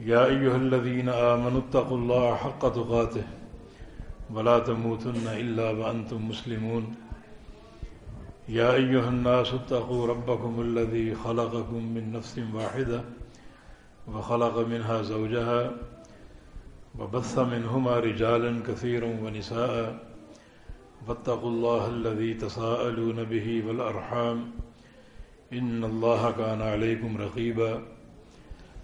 يا أيها الذين آمنوا اتقوا الله حق تقاته ولا تموتن إلا وأنتم مسلمون يا أيها الناس اتقوا ربكم الذي خلقكم من نفس واحدة وخلق منها زوجها وبث منهما رجالا كثيرا ونساء فاتقوا الله الذي تساءلون به والأرحام إن الله كان عليكم رقيبا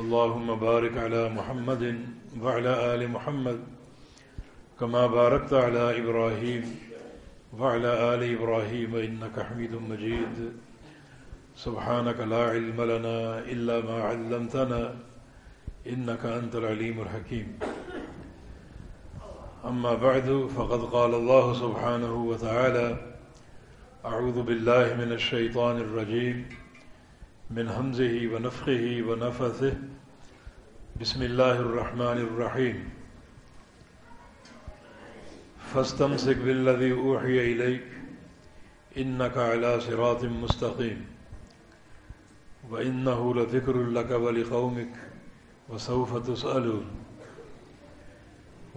اللهم بارك على محمد وعلى آل محمد كما باركت على إبراهيم وعلى آل إبراهيم إنك حميد مجيد. سبحانك لا علم لنا إلا ما علمتنا إنك أنت العليم الحكيم. أما بعد، فقد قال الله سبحانه وتعالى أعوذ بالله من الشيطان الرجيم. من همزه ونفخه ونفثه. بسم الله الرحمن الرحيم. فاستمسك بالذي أوحي إليك. إنك على صراط مستقيم. وإنه لذكر لك ولقومك. وسوف تسألون.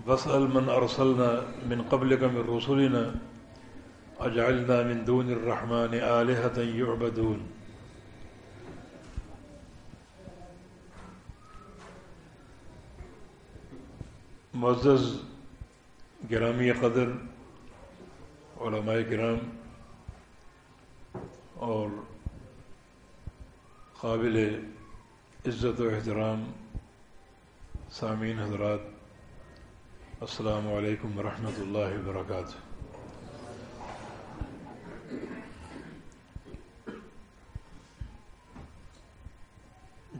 واسأل من أرسلنا من قبلك من رسلنا. أجعلنا من دون الرحمن آلهة يعبدون. معزز گرامی قدر، علماء کرام اور قابل عزت و احترام سامعین حضرات، السلام علیکم ورحمۃ اللہ وبرکاتہ۔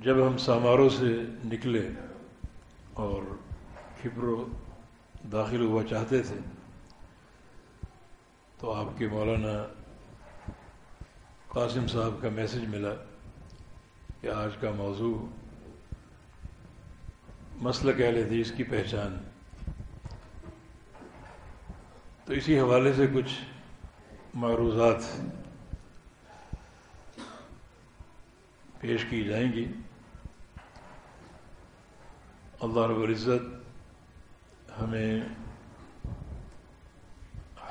جب ہم ساماروں سے نکلے اور خبر داخل ہوا چاہتے تھے، تو آپ کے مولانا قاسم صاحب کا میسج ملا کہ آج کا موضوع مسلک اہل حدیث کی پہچان۔ تو اسی حوالے سے کچھ معروضات پیش کی جائیں گی۔ اللہ رب العزت ہمیں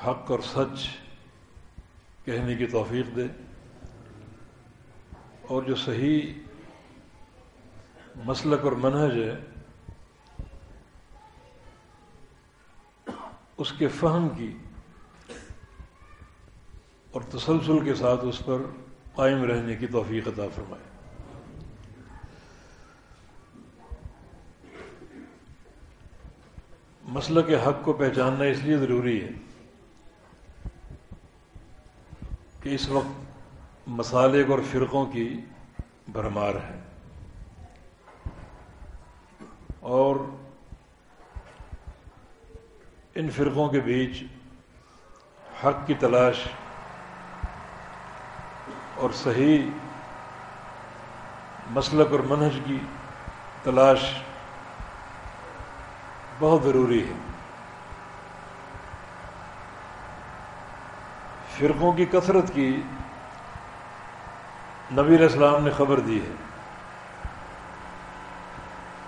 حق اور سچ کہنے کی توفیق دے اور جو صحیح مسلک اور منہج ہے، اس کے فہم کی اور تسلسل کے ساتھ اس پر قائم رہنے کی توفیق عطا فرمائے۔ مسئلہ کے حق کو پہچاننا اس لیے ضروری ہے کہ اس وقت مسالک اور فرقوں کی بھرمار ہے۔ اور ان فرقوں کے بیچ حق کی تلاش اور صحیح مسلک اور منہج کی تلاش بہت ضروری ہے۔ فرقوں کی کثرت کی نبی اسلام نے خبر دی ہے۔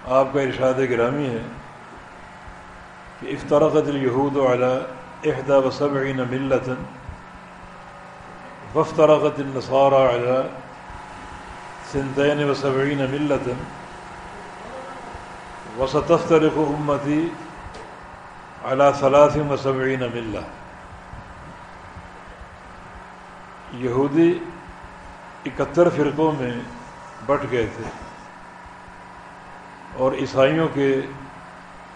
آپ کا ارشاد گرامی ہے کہ افطارقت الہود علی احدا و صبعین ملتن وفترقت النصارى على سنتين وسبعين ملة وسطر امتی اللہ ثلاث مصبعین ملہ یہودی اکہتر فرقوں میں بٹ گئے تھے اور عیسائیوں کے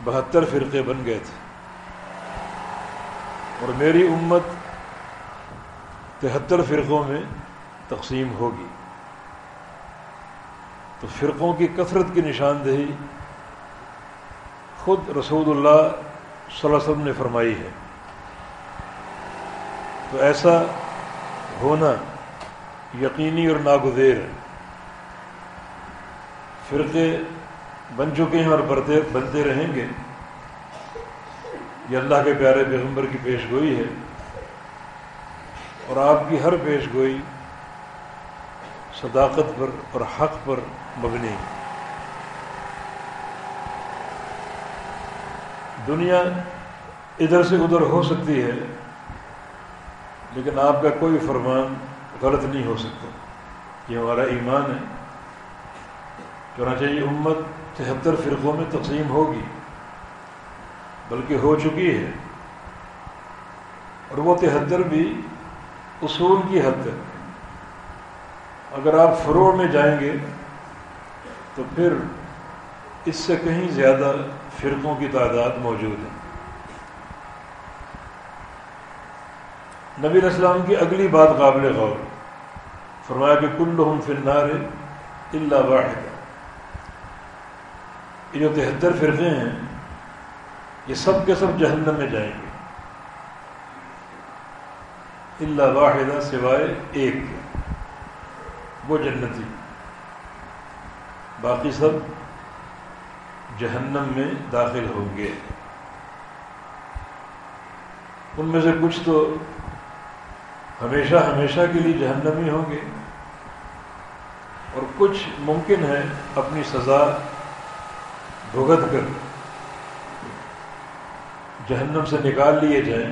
بہتر فرقے بن گئے تھے اور میری امت تہتر فرقوں میں تقسیم ہوگی تو فرقوں کی کثرت کی نشاندہی خود رسول اللہ صلی اللہ علیہ وسلم نے فرمائی ہے۔ تو ایسا ہونا یقینی اور ناگزیر ہے۔ فرقے بن چکے ہیں اور بڑھتے بنتے رہیں گے۔ یہ اللہ کے پیارے پیغمبر کی پیش گوئی ہے۔ اور آپ کی ہر پیش گوئی صداقت پر اور حق پر مبنی دنیا ادھر سے ادھر ہو سکتی ہے، لیکن آپ کا کوئی فرمان غلط نہیں ہو سکتا۔ یہ ہمارا ایمان ہے۔ چنانچہ یہ امت تہتر فرقوں میں تقسیم ہوگی، بلکہ ہو چکی ہے۔ اور وہ تہتر بھی اصول کی حد تک اگر آپ فروغ میں جائیں گے تو پھر اس سے کہیں زیادہ فرقوں کی تعداد موجود ہے۔ نبی اسلام کی اگلی بات قابل غور۔ فرمایا کہ کل ہم فنار اللہ واحد یہ جو تہتر فرقے ہیں، یہ سب کے سب جہنم میں جائیں گے۔ اللہ واحدہ سوائے ایک۔ وہ جنتی۔ باقی سب جہنم میں داخل ہوں گے۔ ان میں سے کچھ تو ہمیشہ ہمیشہ کے لیے جہنمی ہوں گے۔ اور کچھ ممکن ہے اپنی سزا بھگت کر جہنم سے نکال لیے جائیں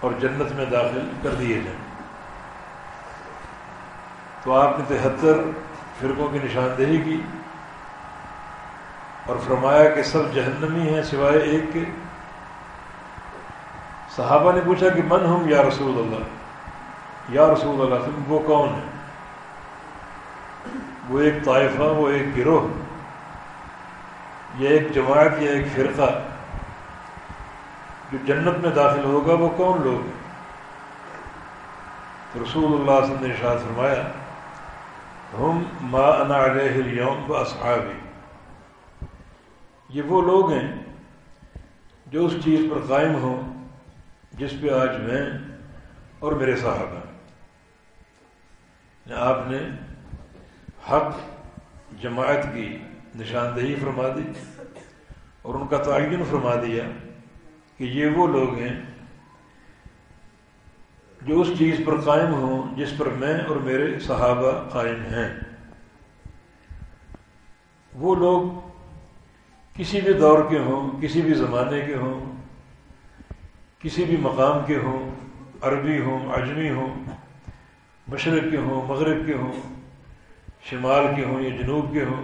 اور جنت میں داخل کر دیے جائیں۔ تو آپ نے تہتر فرقوں کی نشاندہی کی۔ اور فرمایا کہ سب جہنمی ہیں سوائے ایک کے۔ صحابہ نے پوچھا کہ من ہم یا رسول اللہ؟ یا رسول اللہ، تم وہ کون ہے وہ ایک طائفہ، وہ ایک گروہ یہ ایک جماعت، یا ایک فرقہ۔ جو جنت میں داخل ہوگا وہ کون لوگ ہیں؟ تو رسول اللہ صلی اللہ علیہ وسلم نے ارشاد فرمایا، ہم ما انا علیہ اليوم و اصحابی۔ یہ وہ لوگ ہیں جو اس چیز پر قائم ہوں جس پہ آج میں اور میرے صاحب ہیں۔ یعنی آپ نے حق جماعت کی نشاندہی فرما دی اور ان کا تعین فرما دیا کہ یہ وہ لوگ ہیں جو اس چیز پر قائم ہوں جس پر میں اور میرے صحابہ قائم ہیں۔ وہ لوگ کسی بھی دور کے ہوں، کسی بھی زمانے کے ہوں، کسی بھی مقام کے ہوں، عربی ہوں، اجمی ہوں، مشرق کے ہوں، مغرب کے ہوں، شمال کے ہوں یا جنوب کے ہوں،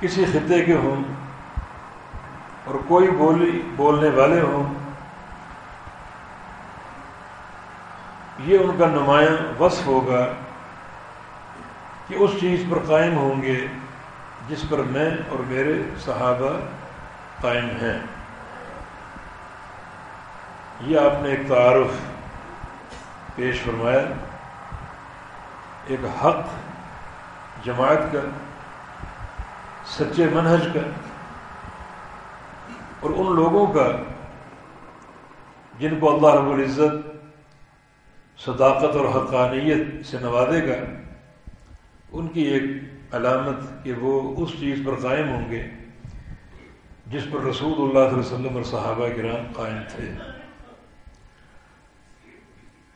کسی خطے کے ہوں اور کوئی بولی، بولنے والے ہوں، یہ ان کا نمایاں وصف ہوگا کہ اس چیز پر قائم ہوں گے جس پر میں اور میرے صحابہ قائم ہیں۔ یہ آپ نے ایک تعارف پیش فرمایا۔ ایک حق جماعت کا، سچے منہج کا اور ان لوگوں کا جن کو اللہ رب العزت صداقت اور حقانیت سے نوازے گا، ان کی ایک علامت کہ وہ اس چیز پر قائم ہوں گے جس پر رسول اللہ علیہ وسلم اور صحابہ کرام قائم تھے۔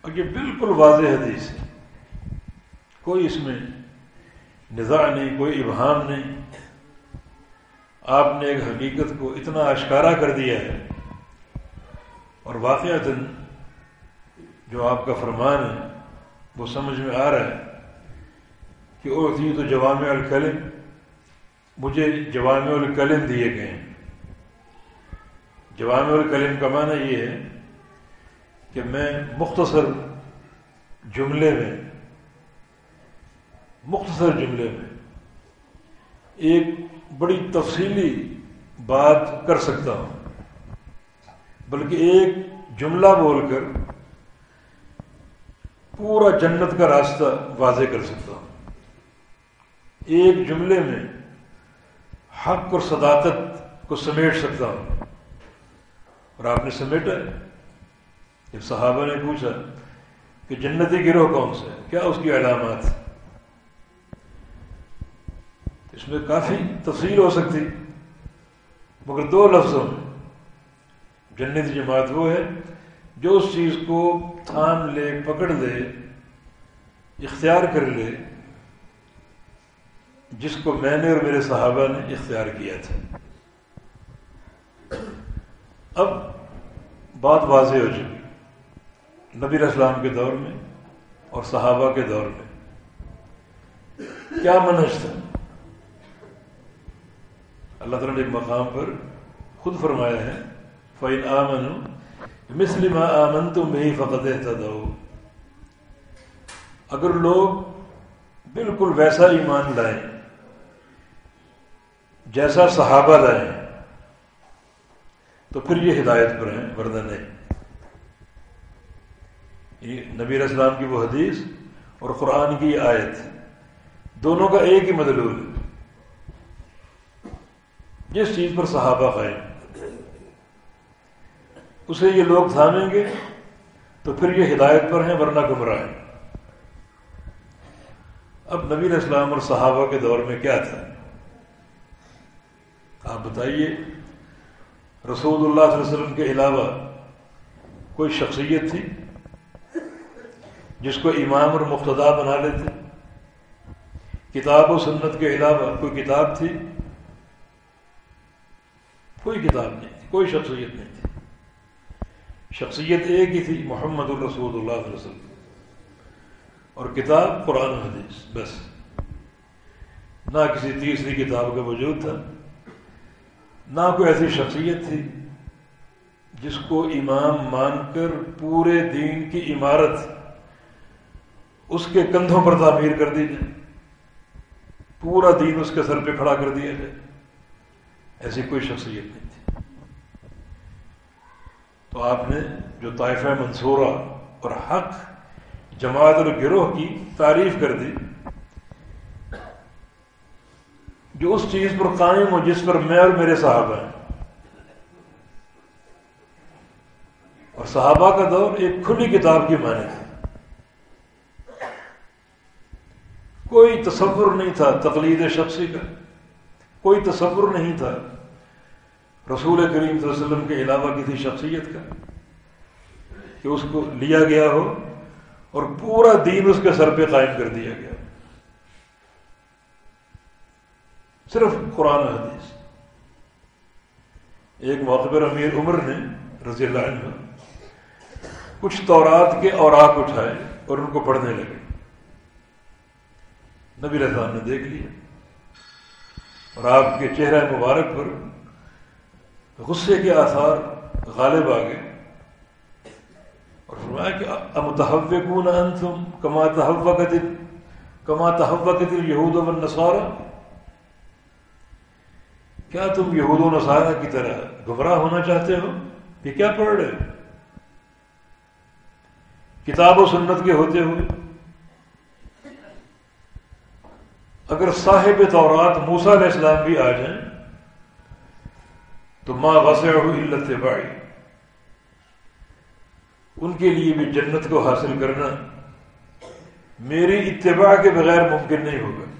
اور یہ بالکل واضح حدیث ہے۔ کوئی اس میں نظا نہیں، کوئی ابہام نہیں۔ آپ نے ایک حقیقت کو اتنا اشکارا کر دیا ہے۔ اور واقعات جو آپ کا فرمان ہے، وہ سمجھ میں آ رہا ہے۔ کہ اور تو جوام الکلم، مجھے جوامع الکلم دیے گئے ہیں۔ جوامع الکلم کا معنی یہ ہے کہ میں مختصر جملے میں، مختصر جملے میں ایک بڑی تفصیلی بات کر سکتا ہوں۔ بلکہ ایک جملہ بول کر پورا جنت کا راستہ واضح کر سکتا ہوں۔ ایک جملے میں حق اور صداقت کو سمیٹ سکتا ہوں۔ اور آپ نے سمیٹا ہے۔ جب صحابہ نے پوچھا کہ جنتی گروہ کون سے کیا اس کی علامات اس میں کافی تفصیل ہو سکتی۔ مگر دو لفظوں میں۔ جنتی جماعت وہ ہے جو اس چیز کو تھام لے، پکڑ لے، اختیار کر لے۔ جس کو میں نے اور میرے صحابہ نے اختیار کیا تھا۔ اب بات واضح ہو چکی۔ نبی اسلام کے دور میں اور صحابہ کے دور میں کیا منج تھا؟ اللہ تعالیٰ نے ایک مقام پر خود فرمایا ہے فعین آمن مسلم آمن تم بھی فقط اگر لوگ بالکل ویسا ایمان لائیں جیسا صحابہ لائیں تو پھر یہ ہدایت پر ہیں، ورنہ نہیں۔ یہ نبی اسلام کی وہ حدیث اور قرآن کی آیت، دونوں کا ایک ہی مدلول ہے۔ جس چیز پر صحابہ قائم اسے یہ لوگ تھامیں گے، تو پھر یہ ہدایت پر ہیں، ورنہ گمراہ ہیں۔ اب نبی اسلام اور صحابہ کے دور میں کیا تھا؟ آپ بتائیے، رسول اللہ صلی اللہ علیہ وسلم کے علاوہ کوئی شخصیت تھی جس کو امام اور مقتدا بنا لیتے؟ کتاب و سنت کے علاوہ کوئی کتاب تھی؟ کوئی کتاب نہیں تھی، کوئی شخصیت نہیں تھی۔ شخصیت ایک ہی تھی، محمد الرسول اللہ علیہ وسلم۔ اور کتاب، قرآن حدیث، بس۔ نہ کسی تیسری کتاب کا وجود تھا۔ نہ کوئی ایسی شخصیت تھی جس کو امام مان کر پورے دین کی عمارت اس کے کندھوں پر تعمیر کر دی جائے، پورا دین اس کے سر پہ کھڑا کر دیا جائے۔ ایسی کوئی شخصیت نہیں تھی۔ تو آپ نے جو طائفہ منصورہ اور حق جماعت اور گروہ کی تعریف کر دی جو اس چیز پر قائم ہو جس پر میں اور میرے صحابہ ہیں۔ اور صحابہ کا دور ایک کھلی کتاب کی معنی تھی۔ کوئی تصور نہیں تھا تقلید شخصی کا۔ کوئی تصور نہیں تھا رسول کریم صلی اللہ علیہ وسلم کے علاوہ کسی شخصیت کا کہ اس کو لیا گیا ہو اور پورا دین اس کے سر پہ قائم کر دیا گیا صرف قرآن حدیث۔ ایک موقع پر امیر عمر نے رضی اللہ عنہ کچھ تورات کے اوراق اٹھائے اور ان کو پڑھنے لگے۔ نبی رضان نے دیکھ لیا اور آپ کے چہرہ مبارک پر غصے کے آثار غالب آ گئے۔ اور فرمایا کہ امتحوکون انتم کما تحوکت کما تحوکت الہود و النصارہ کیا تم یہود و نصارہ کی طرح گمراہ ہونا چاہتے ہو؟ یہ کیا پڑھ رہے کتاب و سنت کے ہوتے ہوئے؟ اگر صاحب تورات موسا علیہ السلام بھی آ جائیں، تو ماں وسع علت بائی ان کے لیے بھی جنت کو حاصل کرنا میری اتباع کے بغیر ممکن نہیں ہوگا۔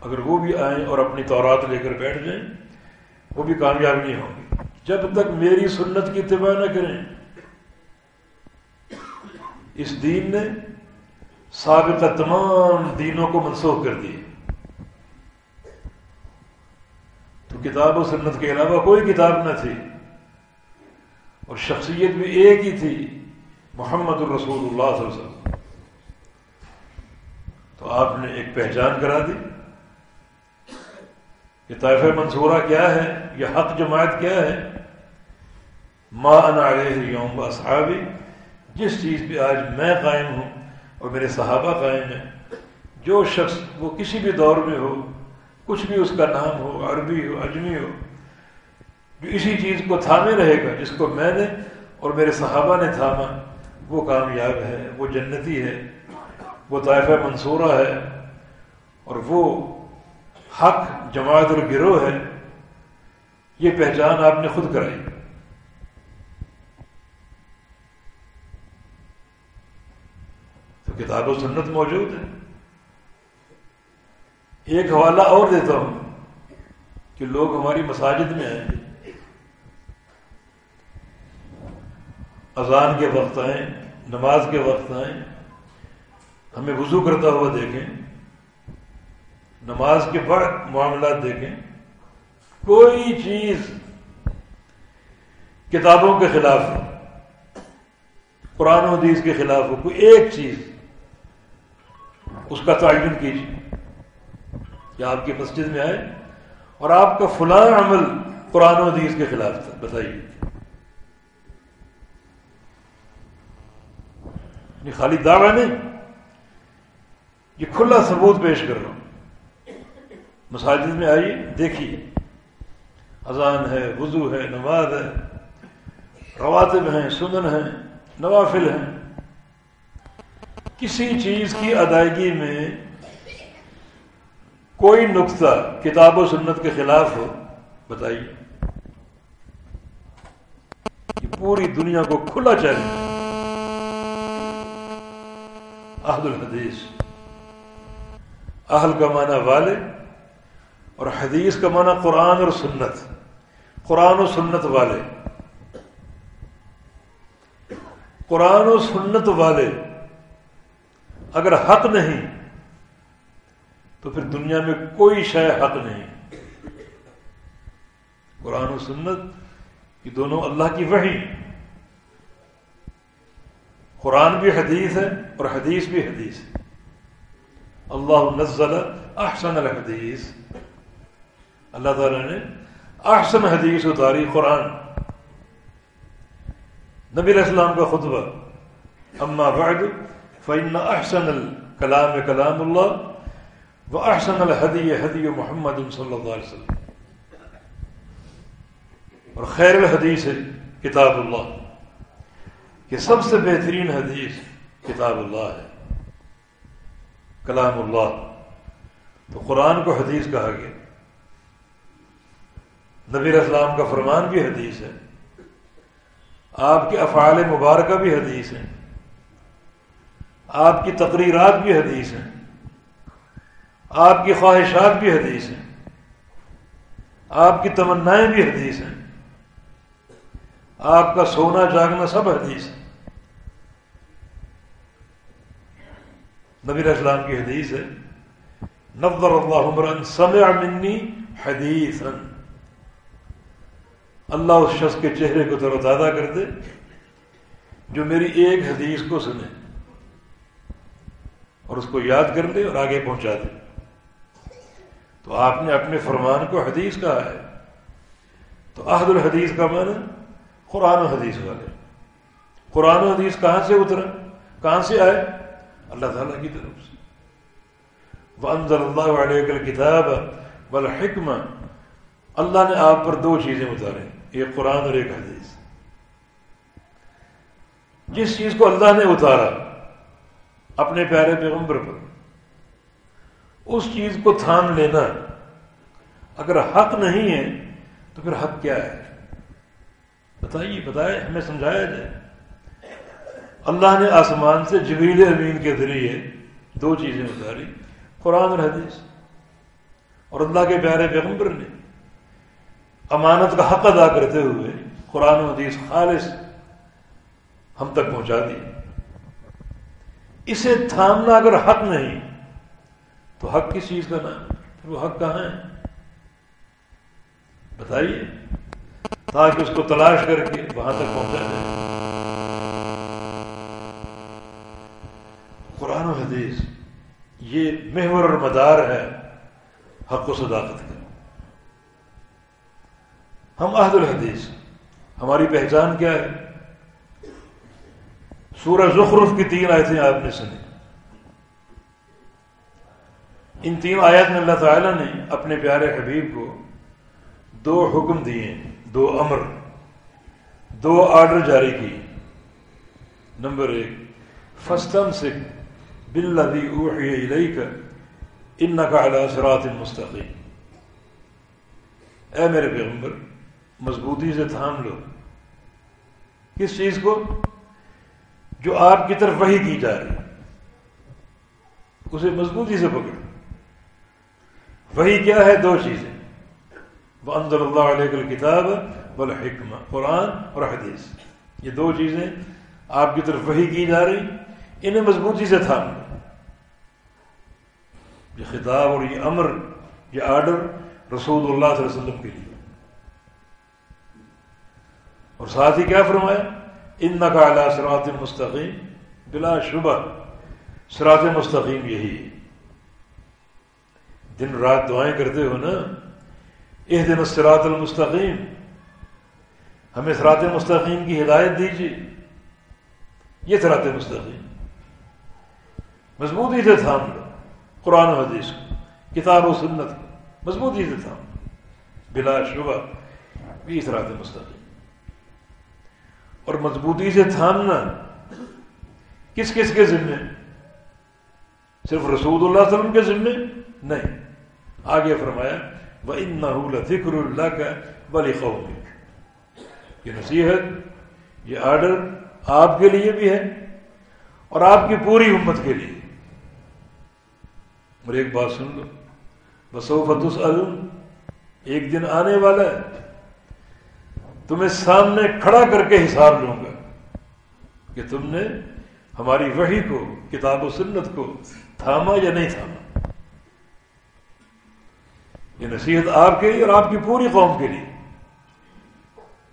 اگر وہ بھی آئیں اور اپنی تورات لے کر بیٹھ جائیں، وہ بھی کامیاب نہیں ہوں گی۔ جب تک میری سنت کی اتباع نہ کریں، اس دین نے سابقہ تمام دینوں کو منسوخ کر دی۔ تو کتاب و سنت کے علاوہ کوئی کتاب نہ تھی، اور شخصیت بھی ایک ہی تھی، محمد الرسول اللہ صلی اللہ علیہ وسلم۔ تو آپ نے ایک پہچان کرا دی۔ یہ طائف منصورہ کیا ہے؟ یہ حق جماعت کیا ہے؟ ما انا علیہ یوم اصحابی جس چیز پہ آج میں قائم ہوں اور میرے صحابہ قائم ہیں، جو شخص وہ کسی بھی دور میں ہو، کچھ بھی اس کا نام ہو، عربی ہو، اجمی ہو، جو اسی چیز کو تھامے رہے گا، جس کو میں نے اور میرے صحابہ نے تھاما، وہ کامیاب ہے، وہ جنتی ہے، وہ طائفہ منصورہ ہے، اور وہ حق جماعت اور گروہ ہے، یہ پہچان آپ نے خود کرائی۔ تو کتاب و سنت موجود ہے ایک حوالہ اور دیتا ہوں کہ لوگ ہماری مساجد میں آئیں۔ اذان کے وقت آئیں، نماز کے وقت آئیں، ہمیں وضو کرتا ہوا دیکھیں۔ نماز کے بعد معاملات دیکھیں، کوئی چیز کتابوں کے خلاف ہو، قرآن و حدیث کے خلاف ہو، کوئی ایک چیز، اس کا تعین کیجیے۔ کہ آپ کی مسجد میں آئے اور آپ کا فلاں عمل قرآن و حدیث کے خلاف تھا، بتائیے۔ یعنی خالی دعویٰ نہیں، یہ کھلا ثبوت پیش کر رہا ہوں۔ مساجد میں آئیے، دیکھیے۔ اذان ہے، وضو ہے، نماز ہے، رواتب ہیں، سنن ہیں، نوافل ہیں۔ کسی چیز کی ادائیگی میں کوئی نقطہ کتاب و سنت کے خلاف ہو، بتائیے۔ یہ پوری دنیا کو کھلا چیلنج احد الحدیث۔ اہل کا معنی والے اور حدیث کا معنی قرآن اور سنت۔ قرآن و سنت والے۔ قرآن و سنت والے۔ اگر حق نہیں، تو پھر دنیا میں کوئی شے حق نہیں۔ قرآن و سنت یہ دونوں اللہ کی وحی۔ قرآن بھی حدیث ہے اور حدیث بھی حدیث۔ ہے اللہ نزل احسن الحدیث۔ اللہ تعالیٰ نے احسن حدیث اتاری قرآن۔ نبی علیہ السلام کا خطبہ۔ اما بعد، فإن احسن الکلام کلام اللہ و احسن الحدی حدی محمد صلی اللہ علیہ وسلم۔ اور خیر الحدیث کتاب اللہ، کہ سب سے بہترین حدیث کتاب اللہ ہے۔ کلام اللہ۔ تو قرآن کو حدیث کہا گیا۔ نبی اسلام کا فرمان بھی حدیث ہے۔ آپ کے افعال مبارکہ بھی حدیث ہیں۔ آپ کی تقریرات بھی حدیث ہیں۔ آپ کی خواہشات بھی حدیث ہیں۔ آپ کی تمنائیں بھی حدیث ہیں۔ آپ کا سونا جاگنا سب حدیث ہے۔ نبی اسلام کی حدیث ہے نظر اللہ عمران سمع منی حدیث اللہ اس شخص کے چہرے کو تر و تازہ کر دے جو میری ایک حدیث کو سنے اور اس کو یاد کر لے اور آگے پہنچا دے۔ تو آپ نے اپنے فرمان کو حدیث کہا ہے۔ تو عہد الحدیث کا معنی قرآن و حدیث والے۔ قرآن و حدیث کہاں سے اترا؟ کہاں سے آئے؟ اللہ تعالیٰ کی طرف سے۔ وَأَنزَلَ اللَّهُ عَلَيْكَ الْكِتَابَ وَالْحِكْمَ اللہ نے آپ پر دو چیزیں اتاریں۔ ایک قرآن اور ایک حدیث۔ جس چیز کو اللہ نے اتارا اپنے پیارے پیغمبر پر، اس چیز کو تھام لینا اگر حق نہیں ہے تو پھر حق کیا ہے؟ بتائیے، بتائے، ہمیں سمجھایا جائے۔ اللہ نے آسمان سے جبریل امین کے ذریعے دو چیزیں اتاری، قرآن اور حدیث۔ اور اللہ کے پیارے پیغمبر نے امانت کا حق ادا کرتے ہوئے قرآن و حدیث خالص ہم تک پہنچا دی۔ اسے تھامنا اگر حق نہیں، تو حق کس چیز کا نام؟ پھر وہ حق کہاں ہے؟ بتائیے، تاکہ اس کو تلاش کر کے وہاں تک پہنچا جائے۔ قرآن و حدیث یہ محور اور مدار ہے حق و صداقت کا ہم عہد الحدیث ہماری پہچان کیا ہے؟ سورہ زخرف کی تین آیتیں آپ نے سنی۔ ان تین آیت میں اللہ تعالیٰ نے اپنے پیارے حبیب کو دو حکم دیے دو امر، دو آرڈر جاری کی۔ نمبر ایک فستم سے بل لدی اوحی کا ان کا سرات مستقیم۔ اے میرے پیغمبر مضبوطی سے تھام لو۔ کس چیز کو؟ جو آپ کی طرف وہی کی جا رہی اسے مضبوطی سے پکڑ۔ وہی کیا ہے؟ دو چیزیں۔ وہ اندر اللہ علیہ کتاب بل قرآن اور حدیث۔ یہ دو چیزیں آپ کی طرف وہی کی جا رہی انہیں مضبوطی سے تھام لو۔ یہ خطاب اور یہ امر، یہ آرڈر رسول اللہ صلی اللہ علیہ وسلم کے لیے۔ اور ساتھ ہی کیا فرمایا؟ ان نقا سرات مستقیم، بلا شبہ۔ سرات مستقیم یہی ہے۔ دن رات دعائیں کرتے ہو نا اس دن سرات المستقیم۔ ہمیں سرات مستقیم کی ہدایت دیجیے۔ یہ سرات مستقیم۔ مضبوطی سے تھام لو۔ قرآن و حدیث کو، کتاب و سنت کو۔ مضبوطی سے تھام بلا شبہ۔ بھی سرات مستقیم۔ اور مضبوطی سے تھامنا کس کس کے ذمے؟ صرف رسول اللہ علیہ وسلم کے ذمے؟ نہیں۔ آگے فرمایا وہ ان ذکر اللہ کا بلی قوم یہ نصیحت، یہ آرڈر آپ کے لیے بھی ہے اور آپ کی پوری امت کے لیے۔ اور ایک بات سن لو بسوفت ایک دن آنے والا ہے۔ تمہیں سامنے کھڑا کر کے حساب لوں گا کہ تم نے ہماری وحی کو، کتاب و سنت کو تھاما یا نہیں تھاما۔ یہ نصیحت آپ کے لیے اور آپ کی پوری قوم کے لیے۔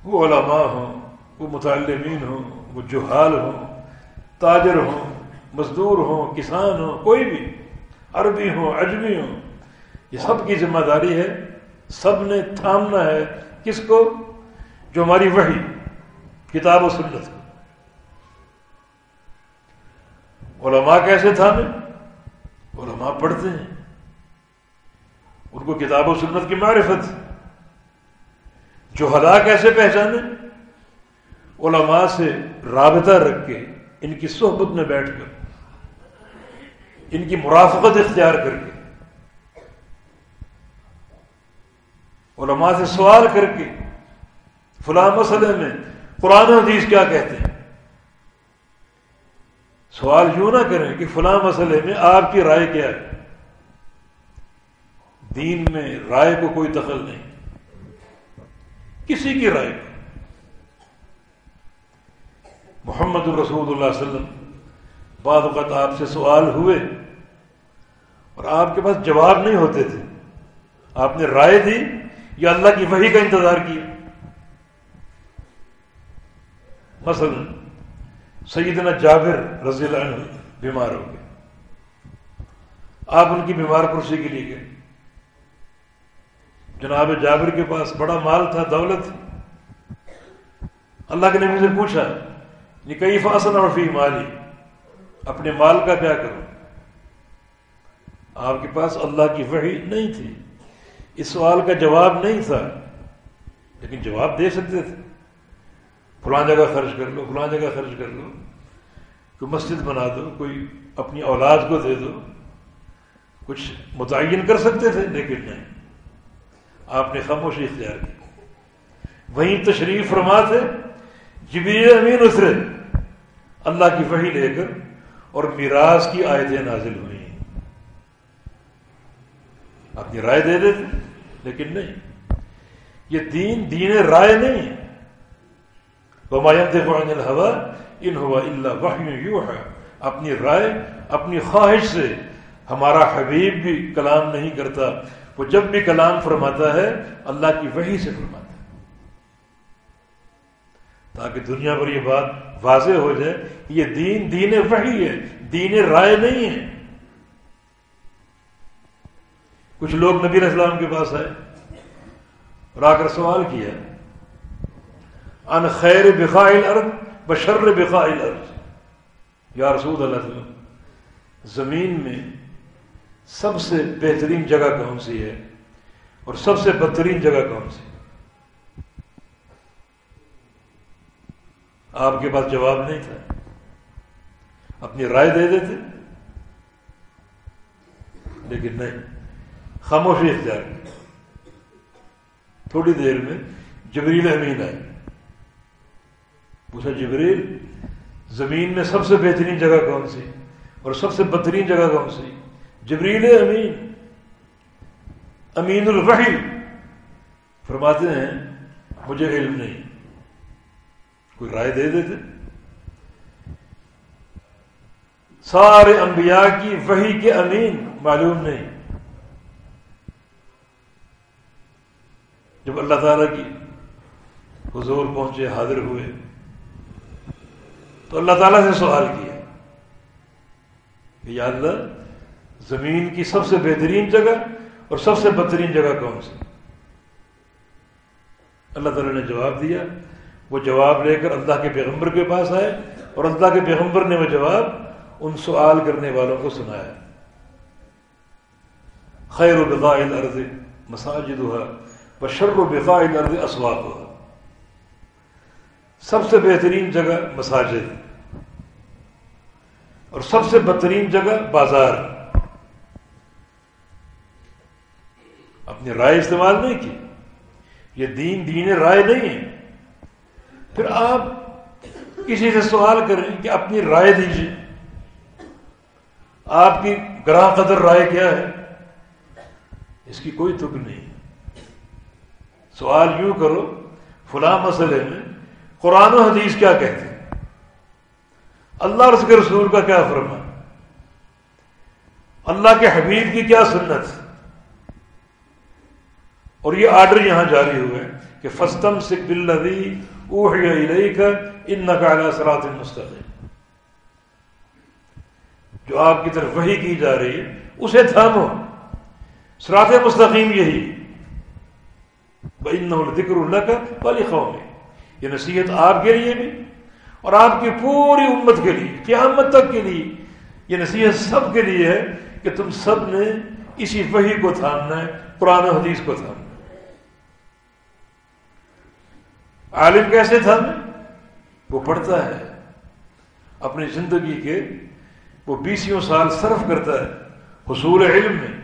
وہ علماء ہوں، وہ متعلمین ہوں، وہ جوحال ہوں، تاجر ہوں، مزدور ہوں، کسان ہوں، کوئی بھی۔ عربی ہوں، اجمی ہوں۔ یہ سب کی ذمہ داری ہے، سب نے تھامنا ہے۔ کس کو؟ جو ہماری وحی، کتاب و سنت علماء کیسے تھامے علماء پڑھتے ہیں۔ ان کو کتاب و سنت کی معرفت۔ جو ہلا کیسے پہچانے؟ علماء سے رابطہ رکھ کے ان کی صحبت میں بیٹھ کر، ان کی مرافقت اختیار کر کے، علماء سے سوال کر کے فلاں مسئلے میں قرآن حدیث کیا کہتے ہیں؟ سوال یوں نہ کریں کہ فلاں مسئلے میں آپ کی رائے کیا ہے؟ دین میں رائے کو کوئی دخل نہیں۔ کسی کی رائے کو۔ محمد الرسول اللہ علیہ وسلم بعض اوقات آپ سے سوال ہوئے اور آپ کے پاس جواب نہیں ہوتے تھے۔ آپ نے رائے دی یا اللہ کی وحی کا انتظار کیا؟ مثلا سیدنا جابر رضی اللہ عنہ بیمار ہو گئے۔ آپ ان کی بیمار کرسی کے لیے گئے۔ جناب جابر کے پاس بڑا مال تھا، دولت۔ تھی اللہ کے نبی سے پوچھا یہ کئی فاصل اور فی مالی، اپنے مال کا کیا کروں؟ آپ کے پاس اللہ کی وحی نہیں تھی۔ اس سوال کا جواب نہیں تھا، لیکن جواب دے سکتے تھے۔ فلاں جگہ خرچ کر لو، فلاں جگہ خرچ کر لو، کوئی مسجد بنا دو، کوئی اپنی اولاد کو دے دو، کچھ متعین کر سکتے تھے، لیکن نہیں۔ آپ نے خاموشی اختیار کی۔ وہیں تشریف فرما تھے جبیر امین اسرے اللہ کی وحی لے کر، اور میراث کی آیتیں نازل ہوئی۔ اپنی رائے دے دیتے، لیکن نہیں۔ یہ دین دین رائے نہیں ہے۔ الحوا ان ہوا اللہ وحی اپنی رائے، اپنی خواہش سے ہمارا حبیب بھی کلام نہیں کرتا، وہ جب بھی کلام فرماتا ہے، اللہ کی وحی سے فرماتا ہے۔ تاکہ دنیا پر یہ بات واضح ہو جائے یہ دین دین وحی ہے، دین رائے نہیں ہے۔ کچھ لوگ نبی السلام کے پاس آئے اور آ کر سوال کیا۔ ان خیر بقائل ارد بشر بقائل ارد یا رسول اللہ وسلم، زمین میں سب سے بہترین جگہ کون سی ہے اور سب سے بدترین جگہ کون سی آپ کے پاس جواب نہیں تھا۔ اپنی رائے دے دیتے۔ لیکن نہیں، خاموشی اختیار تھوڑی دیر میں جبریل امین آئے۔ پوچھا، جبریل، زمین میں سب سے بہترین جگہ کون سی؟ اور سب سے بدترین جگہ کون سی؟ جبریل امین امین الوحی۔ فرماتے ہیں، مجھے علم نہیں۔ کوئی رائے دے دیتے؟ سارے انبیاء کی وہی کے امین معلوم نہیں۔ جب اللہ تعالیٰ کی حضور پہنچے، حاضر ہوئے تو اللہ تعالیٰ سے سوال کیا کہ یا اللہ، زمین کی سب سے بہترین جگہ اور سب سے بدترین جگہ کون سی؟ اللہ تعالیٰ نے جواب دیا، وہ جواب لے کر اللہ کے پیغمبر کے پاس آئے اور اللہ کے پیغمبر نے وہ جواب ان سوال کرنے والوں کو سنایا۔ خیر و بقاء الارض مساجدها بشر و بقاء الارض اسواقها سب سے بہترین جگہ مساجد۔ اور سب سے بدترین جگہ بازار۔ اپنی رائے استعمال نہیں کی۔ یہ دین دین رائے نہیں ہے۔ پھر آپ کسی سے سوال کریں کہ اپنی رائے دیجیے آپ کی گراہ قدر رائے کیا ہے؟ اس کی کوئی تک نہیں۔ سوال یوں کرو، فلاں مسئلے میں قرآن و حدیث کیا کہتے ہیں؟ اللہ اور اس کے رسول کا کیا فرما اللہ کے حبیب کی کیا سنت؟ اور یہ آرڈر یہاں جاری ہوئے کہ فستم سکھ بلدی اوہ کا ان نقال سرات مستقل جو آپ کی طرف وہی کی جا رہی ہے، اسے تھامو۔ سرات مستقیم یہی۔ ذکر اللہ کا بلی قوم یہ نصیحت آپ کے لیے بھی اور آپ کی پوری امت کے لیے، قیامت تک کے لیے، یہ نصیحت سب کے لیے ہے کہ تم سب نے اسی وہی کو تھامنا ہے، قرآن حدیث کو تھامنا عالم کیسے تھامے؟ وہ پڑھتا ہے۔ اپنی زندگی کے وہ بیسوں سال صرف کرتا ہے، حصول علم میں۔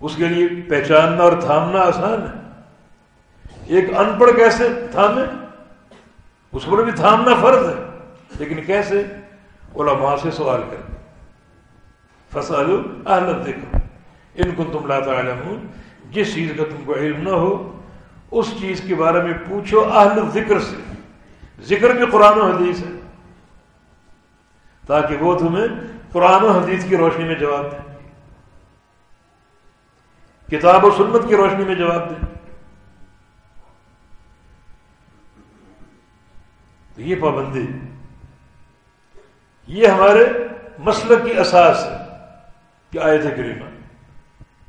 اس کے لیے پہچاننا اور تھامنا آسان ہے۔ ایک ان پڑھ کیسے تھامے؟ اس پر بھی تھامنا فرض ہے۔ لیکن کیسے؟ علماء سے سوال کر فصل اہل دیکھو ان کو تم لاتا علم جس چیز کا تم کو علم نہ ہو، اس چیز کے بارے میں پوچھو اہل ذکر سے۔ ذکر بھی قرآن و حدیث ہے۔ تاکہ وہ تمہیں قرآن و حدیث کی روشنی میں جواب دیں کتاب و سنت کی روشنی میں جواب دیں تو یہ پابندی یہ ہمارے مسلک کی اساس ہے کہ آئے تھے کریمہ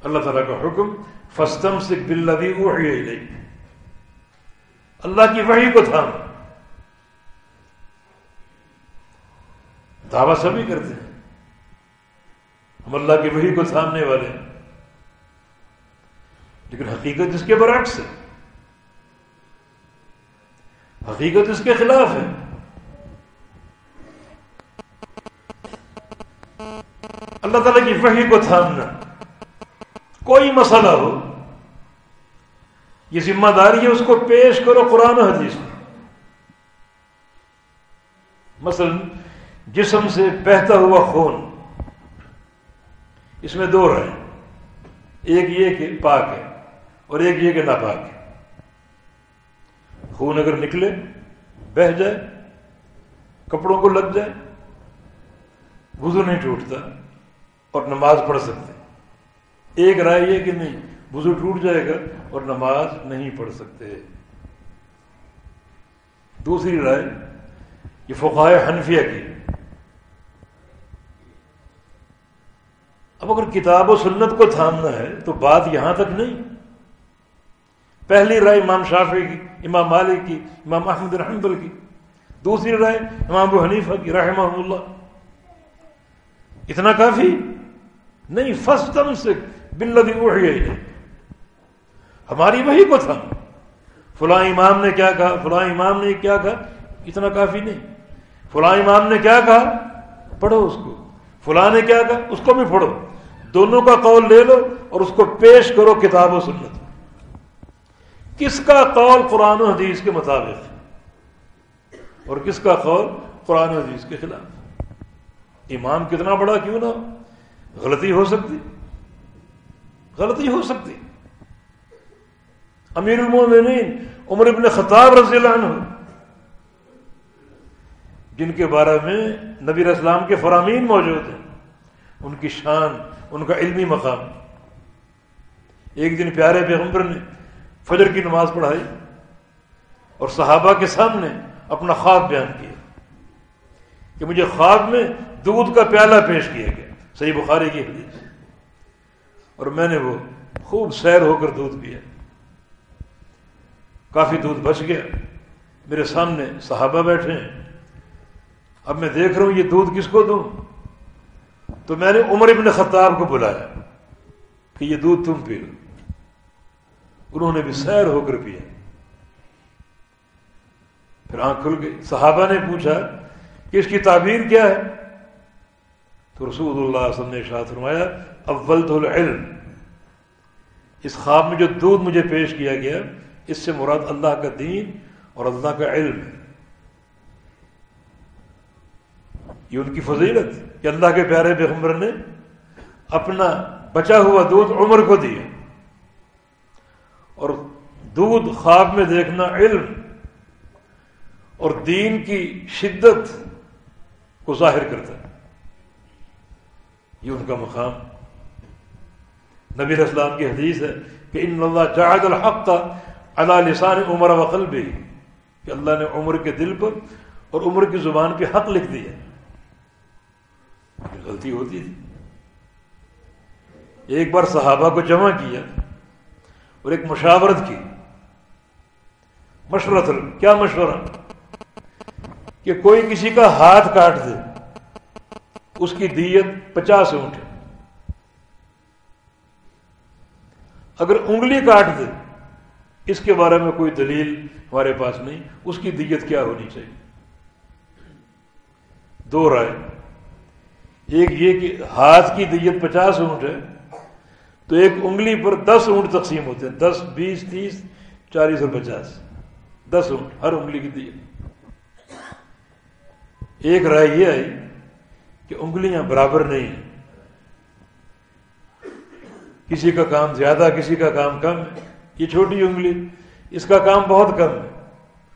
اللہ تعالیٰ کا حکم فستم سکھ بلدی اوہی اللہ کی وحی کو تھام۔ دعویٰ سبھی کرتے ہیں۔ ہم اللہ کی وحی کو تھامنے والے ہیں۔ لیکن حقیقت اس کے برعکس ہے۔ حقیقت اس کے خلاف ہے اللہ تعالیٰ کی وحی کو تھامنا کوئی مسئلہ ہو یہ ذمہ داری ہے اس کو پیش کرو قرآن و حدیث میں مثلا جسم سے بہتا ہوا خون اس میں دو رہے ایک یہ کہ پاک ہے اور ایک یہ کہ ناپاک ہے خون اگر نکلے، بہ جائے، کپڑوں کو لگ جائے، وضو نہیں ٹوٹتا اور نماز پڑھ سکتے۔ ایک رائے یہ کہ نہیں، وضو ٹوٹ جائے گا اور نماز نہیں پڑھ سکتے۔ دوسری رائے، یہ فقائے حنفیہ کی۔ اب اگر کتاب و سنت کو تھامنا ہے تو بات یہاں تک نہیں۔ پہلی رائے امام شافی کی۔ امام مالک کی، امام احمد الحمد کی، دوسری رائے امام ابو حنیفہ کی رحمہ اللہ۔ اتنا کافی؟ نہیں فستم سے بلدی اڑ گئی ہماری وہی کو تھا۔ فلاں امام نے کیا کہا؟ فلاں امام نے کیا کہا؟ اتنا کافی نہیں۔ فلاں امام نے کیا کہا؟ پڑھو اس کو۔ فلاں نے کیا کہا؟ اس کو بھی پڑھو۔ دونوں کا قول لے لو اور اس کو پیش کرو کتاب و سنت۔ کس کا قول قرآن و حدیث کے مطابق اور کس کا قول قرآن و حدیث کے خلاف امام کتنا بڑا کیوں نہ غلطی ہو سکتی۔ غلطی ہو سکتی۔ امیر المومنین عمر ابن خطاب رضی اللہ عنہ، جن کے بارے میں نبی اسلام کے فرامین موجود ہیں، ان کی شان، ان کا علمی مقام۔ ایک دن پیارے پیغمبر نے فجر کی نماز پڑھائی اور صحابہ کے سامنے اپنا خواب بیان کیا کہ مجھے خواب میں دودھ کا پیالہ پیش کیا گیا۔ صحیح بخاری کی حدیث۔ اور میں نے وہ خوب سیر ہو کر دودھ پیا۔ کافی دودھ بچ گیا۔ میرے سامنے صحابہ بیٹھے ہیں۔ اب میں دیکھ رہا ہوں یہ دودھ کس کو دوں؟ تو میں نے عمر ابن خطاب کو بلایا کہ یہ دودھ تم پی لو انہوں نے بھی سیر ہو کر پیا پھر آنکھ کھل گئی۔ صحابہ نے پوچھا کہ اس کی تعبیر کیا ہے؟ تو رسول اللہ علیہ وسلم نے شاہ فرمایا، اول تو العلم۔ اس خواب میں جو دودھ مجھے پیش کیا گیا، اس سے مراد اللہ کا دین اور اللہ کا علم ہے۔ یہ ان کی فضیلت کہ اللہ کے پیارے پیغمبر نے اپنا بچا ہوا دودھ عمر کو دیا۔ اور دودھ خواب میں دیکھنا علم اور دین کی شدت کو ظاہر کرتا ہے۔ یہ ان کا مقام۔ نبی اسلام کی حدیث ہے کہ ان اللہ جاہد الحق تھا اللہ لسان عمر وقل بھی کہ اللہ نے عمر کے دل پر اور عمر کی زبان پہ حق لکھ دیا غلطی ہوتی تھی ایک بار صحابہ کو جمع کیا۔ اور ایک مشاورت کی۔ مشورہ تھا کیا مشورہ؟ کہ کوئی کسی کا ہاتھ کاٹ دے، اس کی دیت پچاس اونٹ۔ اگر انگلی کاٹ دے، اس کے بارے میں کوئی دلیل ہمارے پاس نہیں، اس کی دیت کیا ہونی چاہیے؟ دو رائے۔ ایک یہ کہ ہاتھ کی دیت پچاس اونٹ ہے تو ایک انگلی پر دس اونٹ تقسیم ہوتے ہیں۔ دس، بیس، تیس، چالیس اور پچاس۔ دس اونٹ، ہر انگلی کی دیت ایک رائے یہ آئی کہ انگلیاں برابر نہیں ہیں۔ کسی کا کام زیادہ، کسی کا کام کم ہے۔ یہ چھوٹی انگلی، اس کا کام بہت کم ہے۔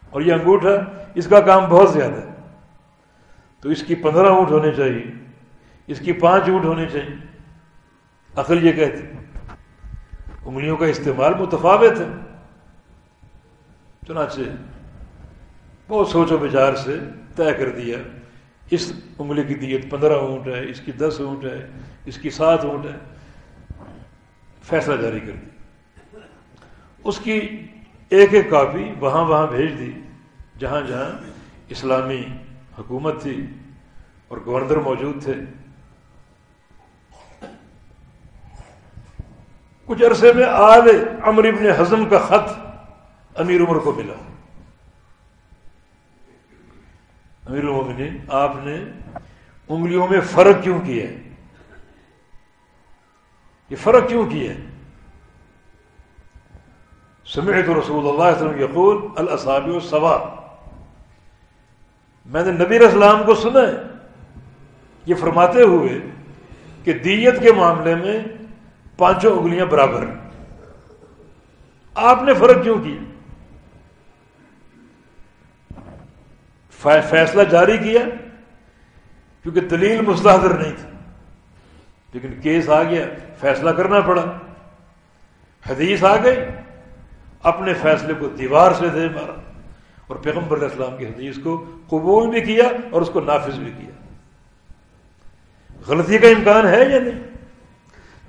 اور یہ انگوٹھا، اس کا کام بہت زیادہ ہے۔ تو اس کی پندرہ اونٹ ہونے چاہیے۔ اس کی پانچ اونٹ ہونے چاہیے۔ عقل یہ کہتی انگلیوں کا استعمال متفاوت ہے۔ چنانچہ بہت سوچ و بچار سے طے کر دیا، اس انگلی کی دیت پندرہ اونٹ ہے، اس کی دس اونٹ ہے، اس کی سات اونٹ ہے۔ فیصلہ جاری کر دیا۔ اس کی ایک ایک کاپی وہاں وہاں بھیج دی، جہاں جہاں اسلامی حکومت تھی اور گورنر موجود تھے۔ کچھ عرصے میں آل امر ابن حزم کا خط امیر عمر کو ملا۔ امیر المومنین، آپ نے انگلیوں میں فرق کیوں کیا ہے؟ یہ فرق کیوں کیا ہے؟ سمعت رسول اللہ علیہ وسلم یقول الاصابع سوا میں نے نبی اسلام کو سنا ہے۔ یہ فرماتے ہوئے کہ دیت کے معاملے میں پانچوں انگلیاں برابر آپ نے فرق کیوں کیا؟ فیصلہ جاری کیا کیونکہ دلیل مستحضر نہیں تھی۔ لیکن کیس آ گیا، فیصلہ کرنا پڑا۔ حدیث آ گئی، اپنے فیصلے کو دیوار سے دے مارا۔ اور پیغمبر علیہ السلام کی حدیث کو قبول بھی کیا اور اس کو نافذ بھی کیا۔ غلطی کا امکان ہے یا نہیں؟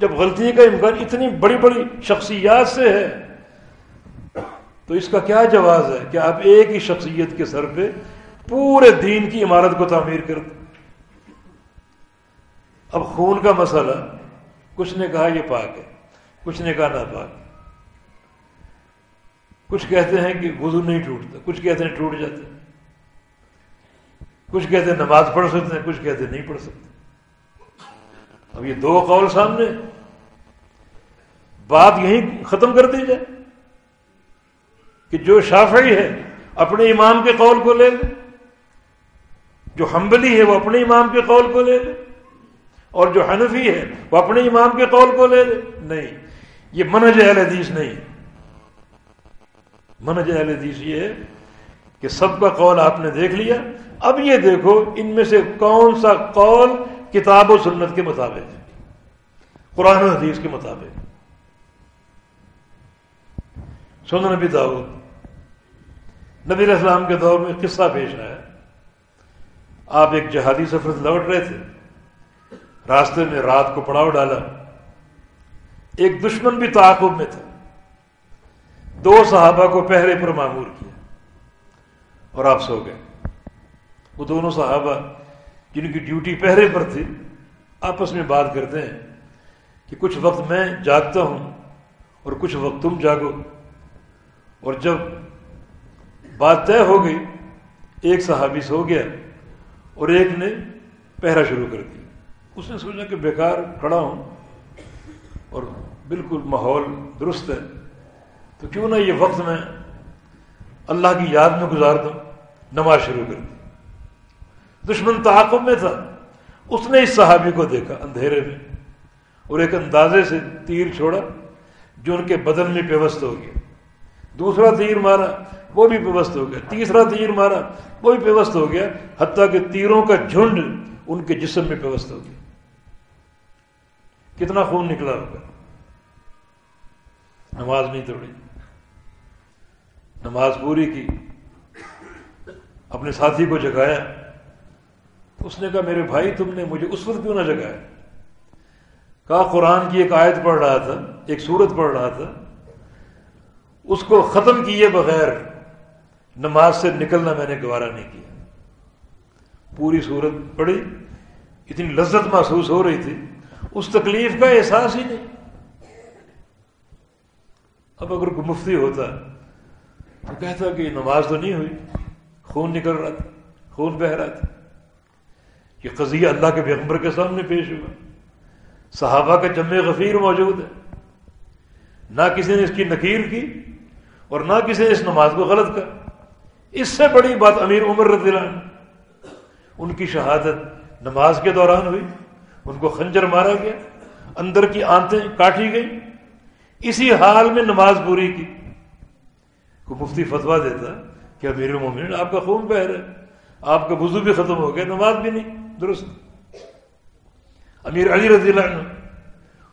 جب غلطی کا امکان اتنی بڑی بڑی شخصیات سے ہے، تو اس کا کیا جواز ہے کہ آپ ایک ہی شخصیت کے سر پہ پورے دین کی عمارت کو تعمیر کر دیں؟ اب خون کا مسئلہ، کچھ نے کہا یہ پاک ہے، کچھ نے کہا نہ پاک کچھ کہتے ہیں کہ وضو نہیں ٹوٹتا، کچھ کہتے ہیں ٹوٹ جاتے کچھ کہتے ہیں نماز پڑھ سکتے ہیں، کچھ کہتے ہیں نہیں پڑھ سکتے۔ اب یہ دو قول سامنے بات یہیں ختم کر دی جائے کہ جو شافعی ہے اپنے امام کے قول کو لے لے، جو حنبلی ہے وہ اپنے امام کے قول کو لے لے، اور جو حنفی ہے وہ اپنے امام کے قول کو لے لے۔ نہیں، یہ منج اہل حدیث نہیں۔ منج اہل حدیث یہ ہے کہ سب کا قول آپ نے دیکھ لیا۔ اب یہ دیکھو ان میں سے کون سا قول کتاب و سنت کے مطابق قرآن و حدیث کے مطابق۔ سن نبی داود نبی السلام کے دور میں قصہ پیش آیا۔ آپ ایک جہادی سفر سے لوٹ رہے تھے۔ راستے میں رات کو پڑاؤ ڈالا۔ ایک دشمن بھی تعاقب میں تھا۔ دو صحابہ کو پہرے پر معمور کیا۔ اور آپ سو گئے۔ وہ دونوں صحابہ جن کی ڈیوٹی پہرے پر تھی، آپس میں بات کرتے ہیں کہ کچھ وقت میں جاگتا ہوں اور کچھ وقت تم جاگو۔ اور جب بات طے ہو گئی، ایک صحابی سو گیا اور ایک نے پہرا شروع کر دیا۔ اس نے سوچا کہ بیکار کھڑا ہوں اور بالکل ماحول درست ہے، تو کیوں نہ یہ وقت میں اللہ کی یاد میں گزار دوں، نماز شروع کر دی دشمن تعاقب میں تھا۔ اس نے اس صحابی کو دیکھا اندھیرے میں اور ایک اندازے سے تیر چھوڑا جو ان کے بدن میں پیوست ہو گیا۔ دوسرا تیر مارا، وہ بھی پیوست ہو گیا۔ تیسرا تیر مارا، وہ بھی پیوست ہو گیا۔ حتیٰ کہ تیروں کا جھنڈ ان کے جسم میں پیوست ہو گیا۔ کتنا خون نکلا ہوگا؟ نماز نہیں توڑی۔ نماز پوری کی۔ اپنے ساتھی کو جگایا۔ اس نے کہا، میرے بھائی، تم نے مجھے اس وقت کیوں نہ جگایا؟ کہا، قرآن کی ایک آیت پڑھ رہا تھا، ایک سورت پڑھ رہا تھا۔ اس کو ختم کیے بغیر نماز سے نکلنا میں نے گوارا نہیں کیا۔ پوری صورت پڑھی، اتنی لذت محسوس ہو رہی تھی۔ اس تکلیف کا احساس ہی نہیں۔ اب اگر کوئی مفتی ہوتا تو کہتا کہ نماز تو نہیں ہوئی، خون نکل رہا تھا، خون بہ رہا تھا۔ یہ قضیہ اللہ کے پیغمبر کے سامنے پیش ہوا۔ صحابہ کا جمع غفیر موجود ہے نہ کسی نے اس کی نکیر کی اور نہ کسی نے اس نماز کو غلط کر اس سے بڑی بات امیر عمر رضی اللہ عنہ۔ ان کی شہادت نماز کے دوران ہوئی، ان کو خنجر مارا گیا، اندر کی آنتیں کاٹی گئی اسی حال میں نماز پوری کی۔ کو مفتی فتوا دیتا کہ امیر مومن آپ کا خون بہ رہا ہے، آپ کا وضو بھی ختم ہو گیا، نماز بھی نہیں۔ درست۔ امیر علی رضی اللہ عنہ،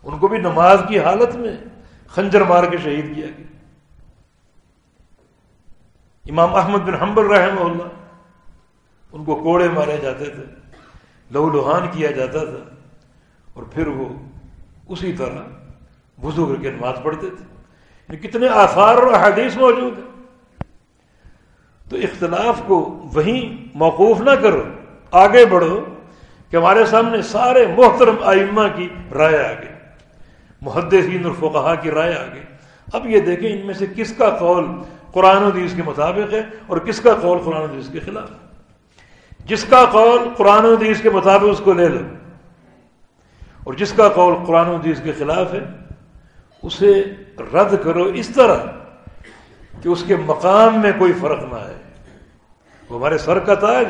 ان کو بھی نماز کی حالت میں خنجر مار کے شہید کیا گیا۔ امام احمد بن حنبل رحمہ اللہ، ان کو کوڑے مارے جاتے تھے، لہو لوہان کیا جاتا تھا، اور پھر وہ اسی طرح وضو کر کے نماز پڑھتے تھے۔ کتنے آثار اور احادیث موجود ہیں۔ تو اختلاف کو وہیں موقوف نہ کرو، آگے بڑھو۔ کہ ہمارے سامنے سارے محترم آئمہ کی رائے آ گئی، محدثین الفقہ کی رائے آ گئی۔ اب یہ دیکھیں ان میں سے کس کا قول قرآن حدیث کے مطابق ہے اور کس کا قول قرآن حدیث کے خلاف ہے۔ جس کا قول قرآن حدیث کے مطابق اس کو لے لو اور جس کا قول قرآن حدیث کے خلاف ہے، اسے رد کرو اس طرح کہ اس کے مقام میں کوئی فرق نہ آئے۔ وہ ہمارے سر کا تاج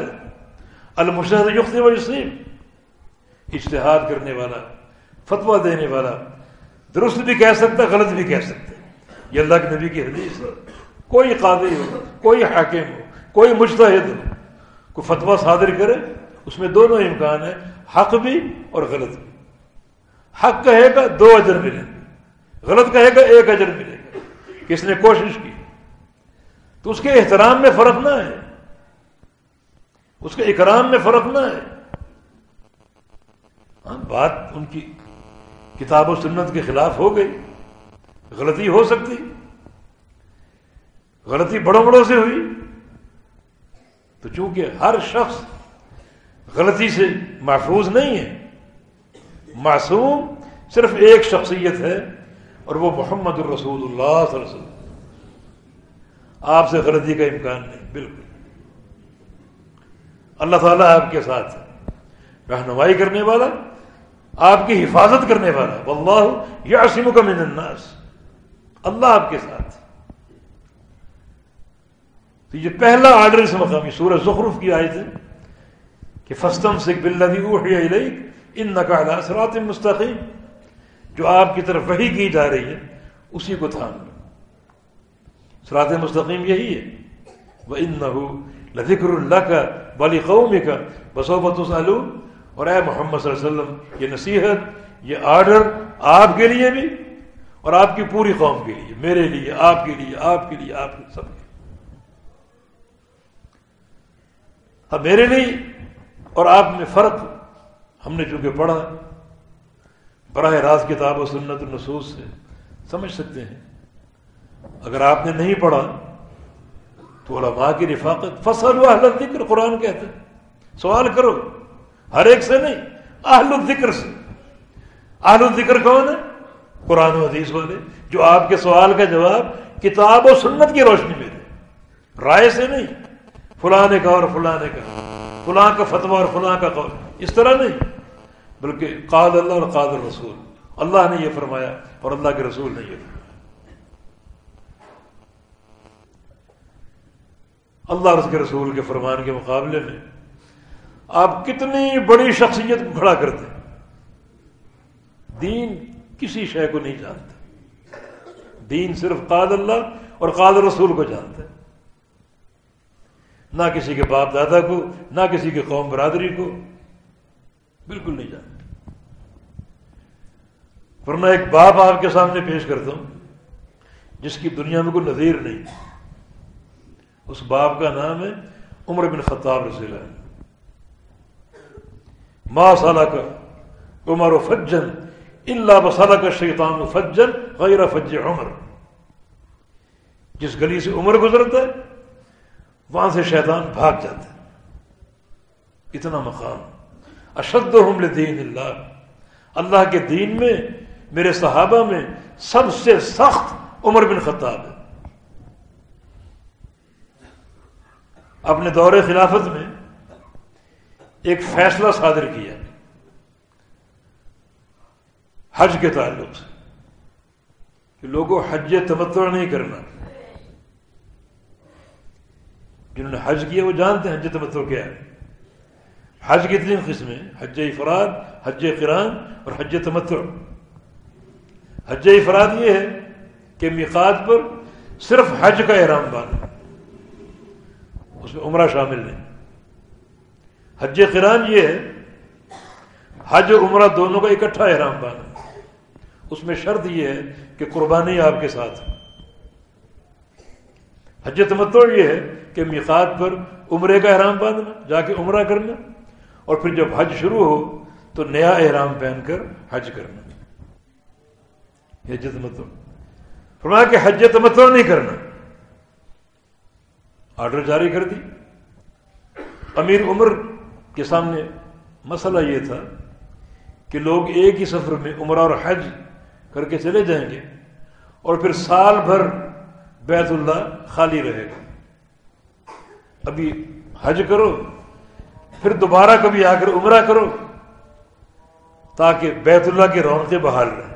المشہد یخت و یسیم اشتہاد کرنے والا، فتویٰ دینے والا۔ درست بھی کہہ سکتا، غلط بھی کہہ سکتا۔ یہ اللہ کے نبی کی حدیث ہے۔ کوئی قاضی ہو، کوئی حاکم ہو، کوئی مشتحد ہو، کوئی فتویٰ صادر کرے، اس میں دونوں امکان ہیں، حق بھی اور غلط بھی۔ حق کہے گا، دو اجر ملیں گے غلط کہے گا، ایک اجر ملے گا۔ کس نے کوشش کی؟ تو اس کے احترام میں فرق نہ ہے۔ اس کے اکرام میں فرق نہ ہے۔ ہاں، بات ان کی کتاب و سنت کے خلاف ہو گئی، غلطی ہو سکتی، غلطی بڑوں بڑوں سے ہوئی۔ تو چونکہ ہر شخص غلطی سے محفوظ نہیں ہے، معصوم صرف ایک شخصیت ہے، اور وہ محمد الرسول اللہ صلی اللہ علیہ وسلم۔ آپ سے غلطی کا امکان نہیں، بالکل۔ اللہ تعالیٰ آپ کے ساتھ رہنمائی کرنے والا آپ کی حفاظت کرنے والا. واللہ یعصم کا من الناس. اللہ آپ کے ساتھ. تو یہ پہلا آرڈر اس مقامی سورہ زخرف کی آیت ہے کہ فستم سکھ بلّی اوحی الیک ان نقالا سرات مستقیم. جو آپ کی طرف وہی کی جا رہی ہے، اسی کو تھام لو. سرات مستقیم یہی ہے. وہ ان نہ لذکر اللہ کا بلی قومی کا بصوبت اور اے محمد صلی اللہ علیہ وسلم، یہ نصیحت، یہ آرڈر آپ کے لیے بھی اور آپ کی پوری قوم کے لیے، میرے لیے، آپ کے لیے، آپ کے لیے، آپ کے سب کے اب میرے لیے اور آپ میں فرق ہم نے چونکہ پڑھا، براہ راست کتاب و سنت النصوص سے سمجھ سکتے ہیں۔ اگر آپ نے نہیں پڑھا تو علماء کی رفاقت فصل و اہل ذکر قرآن کہتے ہیں۔ سوال کرو۔ ہر ایک سے نہیں، اہل الذکر سے۔ اہل الذکر کون ہے؟ قرآن و حدیث والے جو آپ کے سوال کا جواب کتاب و سنت کی روشنی میں دے۔ رائے سے نہیں، فلاں نے کہا اور فلاں نے کہا۔ فلاں کا فتویٰ اور فلاں کا قول، اس طرح نہیں۔ بلکہ قاد اللہ اور قاد رسول اللہ نے یہ فرمایا اور اللہ کے رسول نے یہ فرمایا۔ اللہ اور اس کے رسول کے فرمان کے مقابلے میں آپ کتنی بڑی شخصیت کو کھڑا کرتے دین کسی شے کو نہیں جانتے دین صرف قاد اللہ اور قاد رسول کو جانتے نہ کسی کے باپ دادا کو، نہ کسی کے قوم برادری کو۔ بالکل نہیں جانتے ورنہ ایک باپ آپ کے سامنے پیش کرتا ہوں، جس کی دنیا میں کوئی نظیر نہیں۔ اس باپ کا نام ہے عمر بن خطاب رضی اللہ ماں سالہ کا عمر و فجن اللہ بسالہ کا شیطان فجن غیر فج عمر. جس گلی سے عمر گزرتا ہے، وہاں سے شیطان بھاگ جاتا ہے۔ اتنا مقام۔ اشد حمل دین اللہ۔ اللہ کے دین میں، میرے صحابہ میں سب سے سخت عمر بن خطاب ہے۔ اپنے دور خلافت میں ایک فیصلہ صادر کیا حج کے تعلق سے کہ لوگوں حج تمتر نہیں کرنا۔ جنہوں نے حج کیا وہ جانتے ہیں حج تمتر کیا ہے۔ حج کی تین قسمیں حج افراد حج قرآن اور حج تمتر حج افراد یہ ہے کہ میقات پر صرف حج کا احرام باندھنا اس میں عمرہ شامل نہیں۔ حج قرآن یہ ہے، حج اور عمرہ دونوں کا اکٹھا احرام باندھنا اس میں شرط یہ ہے کہ قربانی آپ کے ساتھ حج تمتع یہ ہے کہ میقات پر عمرے کا احرام باندھنا، جا کے عمرہ کرنا، اور پھر جب حج شروع ہو تو نیا احرام پہن کر حج کرنا۔ حج تمتع۔ فرمایا کہ حج تمتع نہیں کرنا۔ آرڈر جاری کر دی۔ امیر عمر کے سامنے مسئلہ یہ تھا کہ لوگ ایک ہی سفر میں عمرہ اور حج کر کے چلے جائیں گے اور پھر سال بھر بیت اللہ خالی رہے گا۔ ابھی حج کرو، پھر دوبارہ کبھی آ کر عمرہ کرو تاکہ بیت اللہ کی رونقیں بحال رہیں۔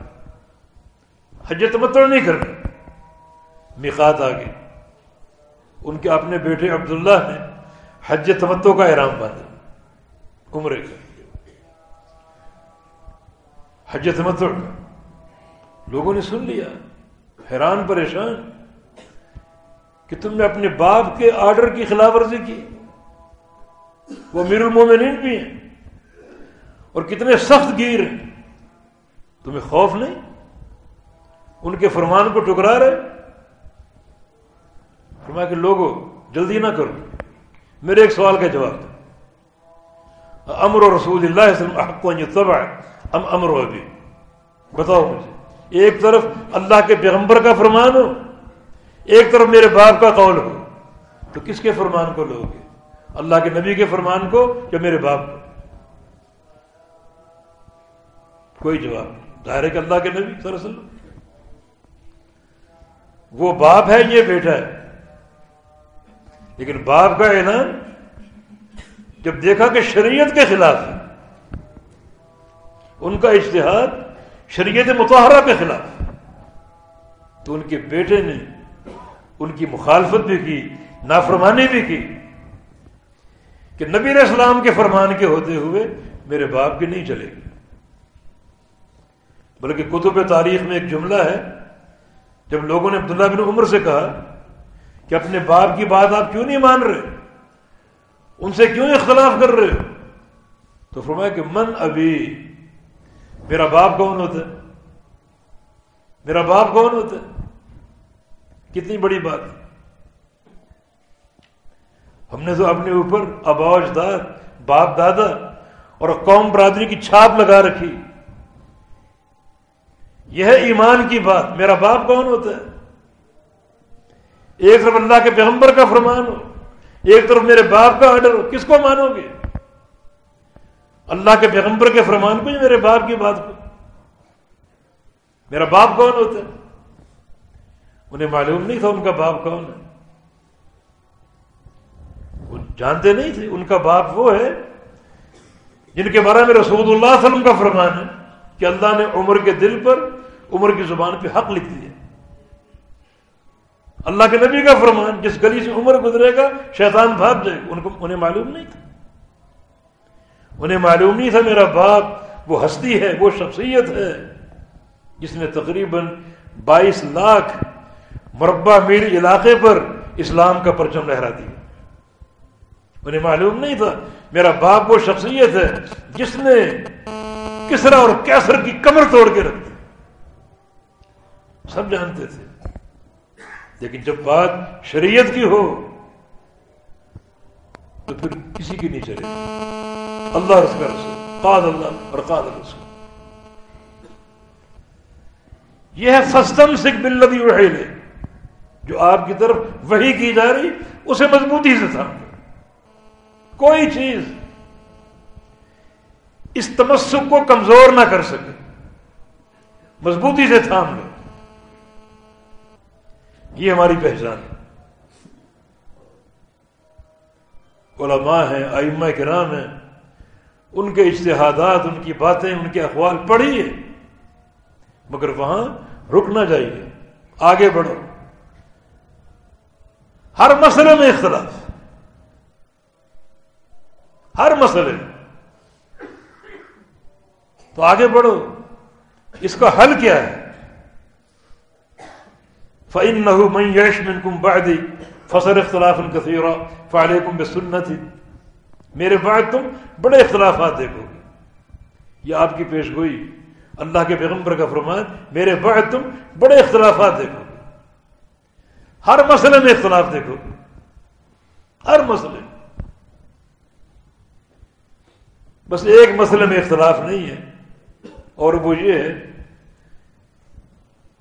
حج تمتر نہیں کرنا۔ مقات آ ان کے اپنے بیٹے عبداللہ نے حج تمتو کا احرام باندھا۔ عمرے کا حج تمتو لوگوں نے سن لیا۔ حیران، پریشان کہ تم نے اپنے باپ کے آرڈر کی خلاف ورزی کی۔ وہ میر المومنین بھی ہیں۔ اور کتنے سخت گیر ہیں۔ تمہیں خوف نہیں؟ ان کے فرمان کو ٹکرا رہے؟ فرمایا کہ لوگوں، جلدی نہ کرو۔ میرے ایک سوال کا جواب دو۔ امر و رسول اللہ حق تبع ام امر و ابھی بتاؤ مجھے۔ ایک طرف اللہ کے پیغمبر کا فرمان ہو، ایک طرف میرے باپ کا قول ہو۔ تو کس کے فرمان کو لوگ گے اللہ کے نبی کے فرمان کو یا میرے باپ کو؟ کوئی جواب ظاہر کہ اللہ کے نبی صلی اللہ علیہ وسلم۔ وہ باپ ہے، یہ بیٹا ہے۔ لیکن باپ کا اعلان جب دیکھا کہ شریعت کے خلاف ہے، ان کا اشتہاد شریعت متحرہ کے خلاف تو ان کے بیٹے نے ان کی مخالفت بھی کی، نافرمانی بھی کی کہ نبی علیہ السلام کے فرمان کے ہوتے ہوئے میرے باپ کے نہیں چلے گی بلکہ کتب تاریخ میں ایک جملہ ہے، جب لوگوں نے عبداللہ بن عمر سے کہا کہ اپنے باپ کی بات آپ کیوں نہیں مان رہے؟ ان سے کیوں اختلاف کر رہے ہو؟ تو فرمایا کہ من ابھی میرا باپ کون ہوتا ہے؟ میرا باپ کون ہوتا ہے؟ کتنی بڑی بات ہم نے تو اپنے اوپر ابا اجداد باپ دادا اور قوم برادری کی چھاپ لگا رکھی۔ یہ ہے ایمان کی بات، میرا باپ کون ہوتا ہے؟ ایک طرف اللہ کے پیغمبر کا فرمان ہو ایک طرف میرے باپ کا آرڈر ہو، کس کو مانو گے؟ اللہ کے پیغمبر کے فرمان کو یا میرے باپ کی بات کو؟ میرا باپ کون ہوتا ہے؟ انہیں معلوم نہیں تھا ان کا باپ کون ہے۔ وہ جانتے نہیں تھے، ان کا باپ وہ ہے جن کے بارے میں رسول اللہ علیہ وسلم کا فرمان ہے کہ اللہ نے عمر کے دل پر، عمر کی زبان پہ حق لکھ دیا اللہ کے نبی کا فرمان، جس گلی سے عمر گزرے گا، شیطان بھاگ جائے گا۔ ان کو انہیں معلوم نہیں تھا۔ انہیں معلوم نہیں تھا میرا باپ، وہ ہستی ہے، وہ شخصیت ہے۔ جس نے تقریباً بائیس لاکھ مربع میل علاقے پر اسلام کا پرچم لہرا دیا۔ انہیں معلوم نہیں تھا میرا باپ وہ شخصیت ہے جس نے کسرا اور کیسر کی کمر توڑ کے رکھ دی۔ سب جانتے تھے۔ لیکن جب بات شریعت کی ہو، تو پھر کسی کی نہیں چلے اللہ رسول رسول قاد اللہ اور قاد رسول۔ یہ ہے فستم سکھ بلدی اڑے جو آپ کی طرف وہی کی جا رہی، اسے مضبوطی سے تھا کوئی چیز اس تمسک کو کمزور نہ کر سکے، مضبوطی سے تھام لو یہ ہماری پہچان ہے۔ علماء ہیں، ائمہ کرام ہیں۔ ان کے اجتہادات، ان کی باتیں، ان کے اخوال پڑھیے مگر وہاں رک نہ جائیے۔ آگے بڑھو۔ ہر مسئلے میں اختلاف۔ ہر مسئلے میں۔ تو آگے بڑھو۔ اس کا حل کیا ہے؟ فعن نہ میں یش من فصل اختلاف کثیرہ فعال کم میرے بعد تم بڑے اختلافات دیکھو گے۔ یہ آپ کی پیش گوئی۔ اللہ کے پیغمبر کا فرمان، میرے بعد تم بڑے اختلافات دیکھو گے۔ ہر مسئلے میں اختلاف دیکھو گے۔ ہر مسئلے۔ بس ایک مسئلے میں اختلاف نہیں ہے۔ اور وہ یہ ہے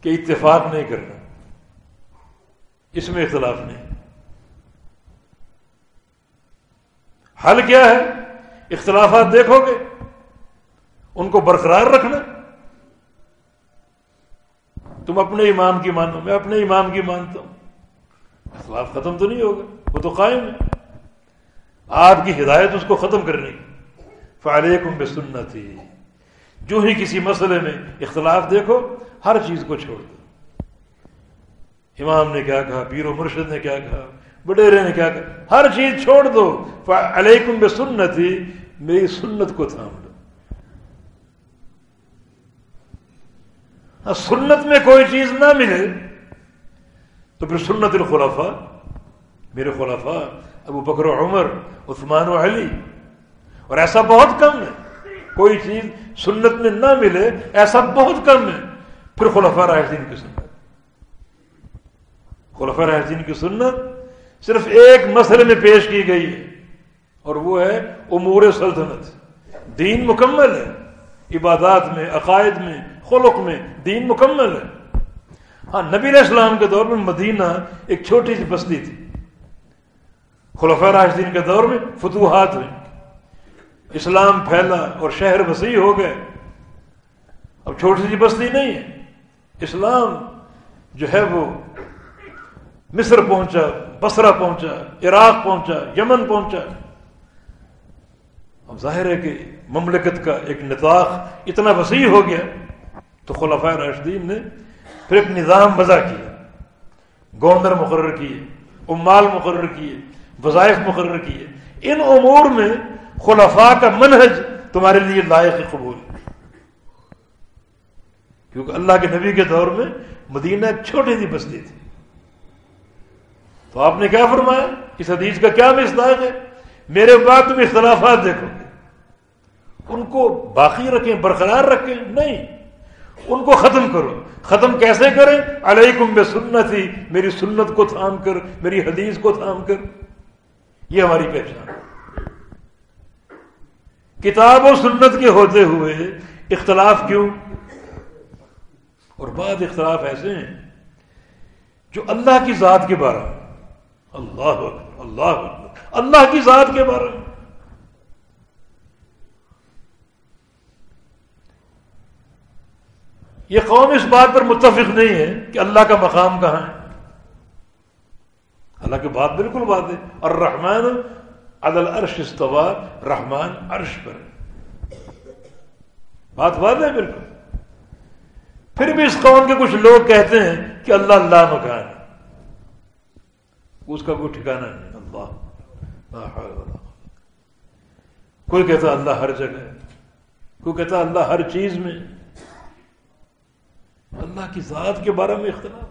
کہ اتفاق نہیں کرنا۔ اس میں اختلاف نہیں۔ حل کیا ہے؟ اختلافات دیکھو گے۔ ان کو برقرار رکھنا۔ تم اپنے امام کی مانو، میں اپنے امام کی مانتا ہوں۔ اختلاف ختم تو نہیں ہوگا، وہ تو قائم ہے۔ آپ کی ہدایت اس کو ختم کرنے کی۔ فعلیکم بے سننا جو ہی کسی مسئلے میں اختلاف دیکھو، ہر چیز کو چھوڑ دو۔ امام نے کیا کہا پیر و مرشد نے کیا کہا وڈیرے نے کیا کہا ہر چیز چھوڑ دو۔ علیکم بے سنت ہی میری سنت کو تھام دو ہاں، سنت میں کوئی چیز نہ ملے تو پھر سنت الخلفاء میرے خلفاء ابو بکر و عمر عثمان و علی۔ اور ایسا بہت کم ہے۔ کوئی چیز سنت میں نہ ملے ایسا بہت کم ہے۔ پھر خلفاء راشدین کی سنت۔ خلف راشدین کی سنت صرف ایک مسئلے میں پیش کی گئی ہے، اور وہ ہے امور سلطنت۔ دین مکمل ہے، عبادات میں، عقائد میں، خلق میں دین مکمل ہے۔ ہاں نبی علیہ السلام کے دور میں مدینہ ایک چھوٹی سی بستی تھی۔ خلفۂ راشدین کے دور میں فتوحات ہوئی اسلام پھیلا اور شہر وسیع ہو گئے۔ اب چھوٹی سی بستی نہیں ہے۔ اسلام جو ہے وہ مصر پہنچا بسرا پہنچا، عراق پہنچا، یمن پہنچا۔ اب ظاہر ہے کہ مملکت کا ایک نطاق اتنا وسیع ہو گیا تو خلفۂ راشدین نے پھر ایک نظام وضع کیا۔ گورنر مقرر کیے، امال مقرر کیے، وظائف مقرر کیے۔ ان امور میں خلفاء کا منہج تمہارے لیے لائق قبول کیونکہ اللہ کے نبی کے دور میں مدینہ ایک چھوٹی سی بستی تھی۔ تو آپ نے کیا فرمایا؟ اس حدیث کا کیا مصداق ہے؟ میرے بعد تم اختلافات دیکھو گے۔ ان کو باقی رکھیں، برقرار رکھیں؟ نہیں۔ ان کو ختم کرو۔ ختم کیسے کریں؟ علیکم بے سنت ہی میری سنت کو تھام کر، میری حدیث کو تھام کر۔ یہ ہماری پہچان کتاب و سنت کے ہوتے ہوئے اختلاف کیوں؟ اور بعض اختلاف ایسے ہیں جو اللہ کی ذات کے بارے میں اللہ اللہ اللہ کی ذات کے بارے میں۔ یہ قوم اس بات پر متفق نہیں ہے کہ اللہ کا مقام کہاں ہے۔ اللہ کی بات بالکل بات ہے۔ اور رحمان عدل عرش استوا رحمان عرش پر۔ بات بات ہے بالکل۔ پھر بھی اس قوم کے کچھ لوگ کہتے ہیں کہ اللہ اللہ مکان ہے۔ اس کا کوئی ٹھکانا نہیں اللہ کوئی کہتا اللہ ہر جگہ کوئی کہتا اللہ ہر چیز میں اللہ کی ذات کے بارے میں اختلاف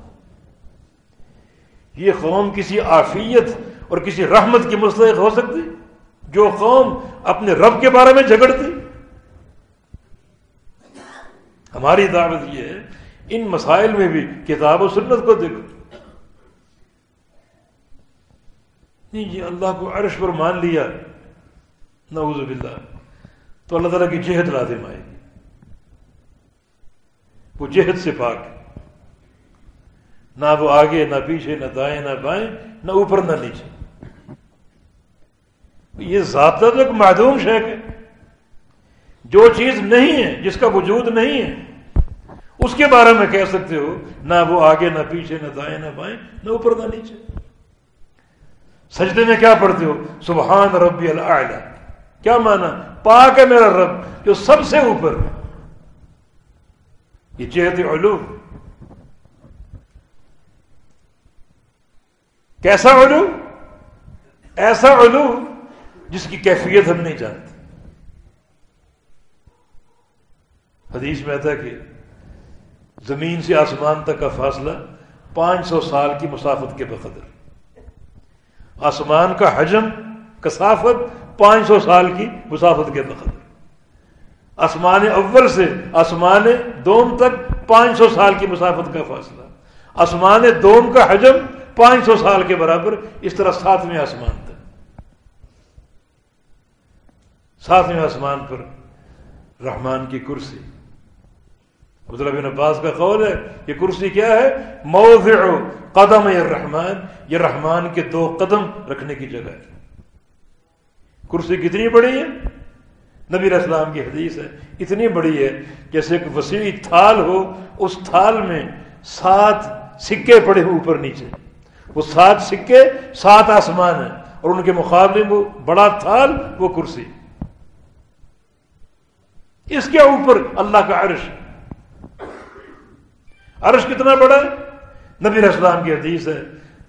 یہ قوم کسی آفیت اور کسی رحمت کی مستحق ہو سکتی؟ جو قوم اپنے رب کے بارے میں جھگڑتی؟ ہماری دعوت یہ ہے، ان مسائل میں بھی کتاب و سنت کو دیکھو۔ نہیں جی اللہ کو عرش پر مان لیا۔ نعوذ باللہ۔ تو اللہ تعالیٰ کی جہد لازم آئے گی۔ وہ جہد سے پاک نہ وہ آگے، نہ پیچھے، نہ دائیں، نہ بائیں، نہ اوپر، نہ نیچے۔ یہ ذاتہ تو ایک معدوم شیخ ہے۔ جو چیز نہیں ہے، جس کا وجود نہیں ہے، اس کے بارے میں کہہ سکتے ہو، نہ وہ آگے، نہ پیچھے، نہ دائیں، نہ بائیں، نہ اوپر، نہ نیچے۔ سجدے میں کیا پڑھتے ہو؟ سبحان ربی اللہ کیا مانا پاک ہے میرا رب، جو سب سے اوپر. یہ جہت علوم. کیسا علوم؟ ایسا علوم جس کی کیفیت ہم نہیں جانتے. حدیث میں آتا کہ زمین سے آسمان تک کا فاصلہ پانچ سو سال کی مسافت کے بقدر. آسمان کا حجم کثافت پانچ سو سال کی مسافت کے بقدر آسمان اول سے آسمان دوم تک پانچ سو سال کی مسافت کا فاصلہ۔ آسمان دوم کا حجم پانچ سو سال کے برابر اس طرح ساتویں آسمان تک۔ ساتویں آسمان پر رحمان کی کرسی۔ عبداللہ بن عباس کا قول ہے یہ کرسی کیا ہے؟ موضع قدم یہ رحمان یہ رحمان کے دو قدم رکھنے کی جگہ ہے۔ کرسی کتنی بڑی ہے؟ نبی اسلام کی حدیث ہے، اتنی بڑی ہے جیسے ایک وسیع تھال ہو، اس تھال میں سات سکے پڑے ہو اوپر نیچے۔ وہ سات سکے، سات آسمان ہیں، اور ان کے مقابلے وہ بڑا تھال، وہ کرسی۔ اس کے اوپر اللہ کا عرش۔ عرش کتنا بڑا ہے؟ نبی اسلام کی حدیث ہے،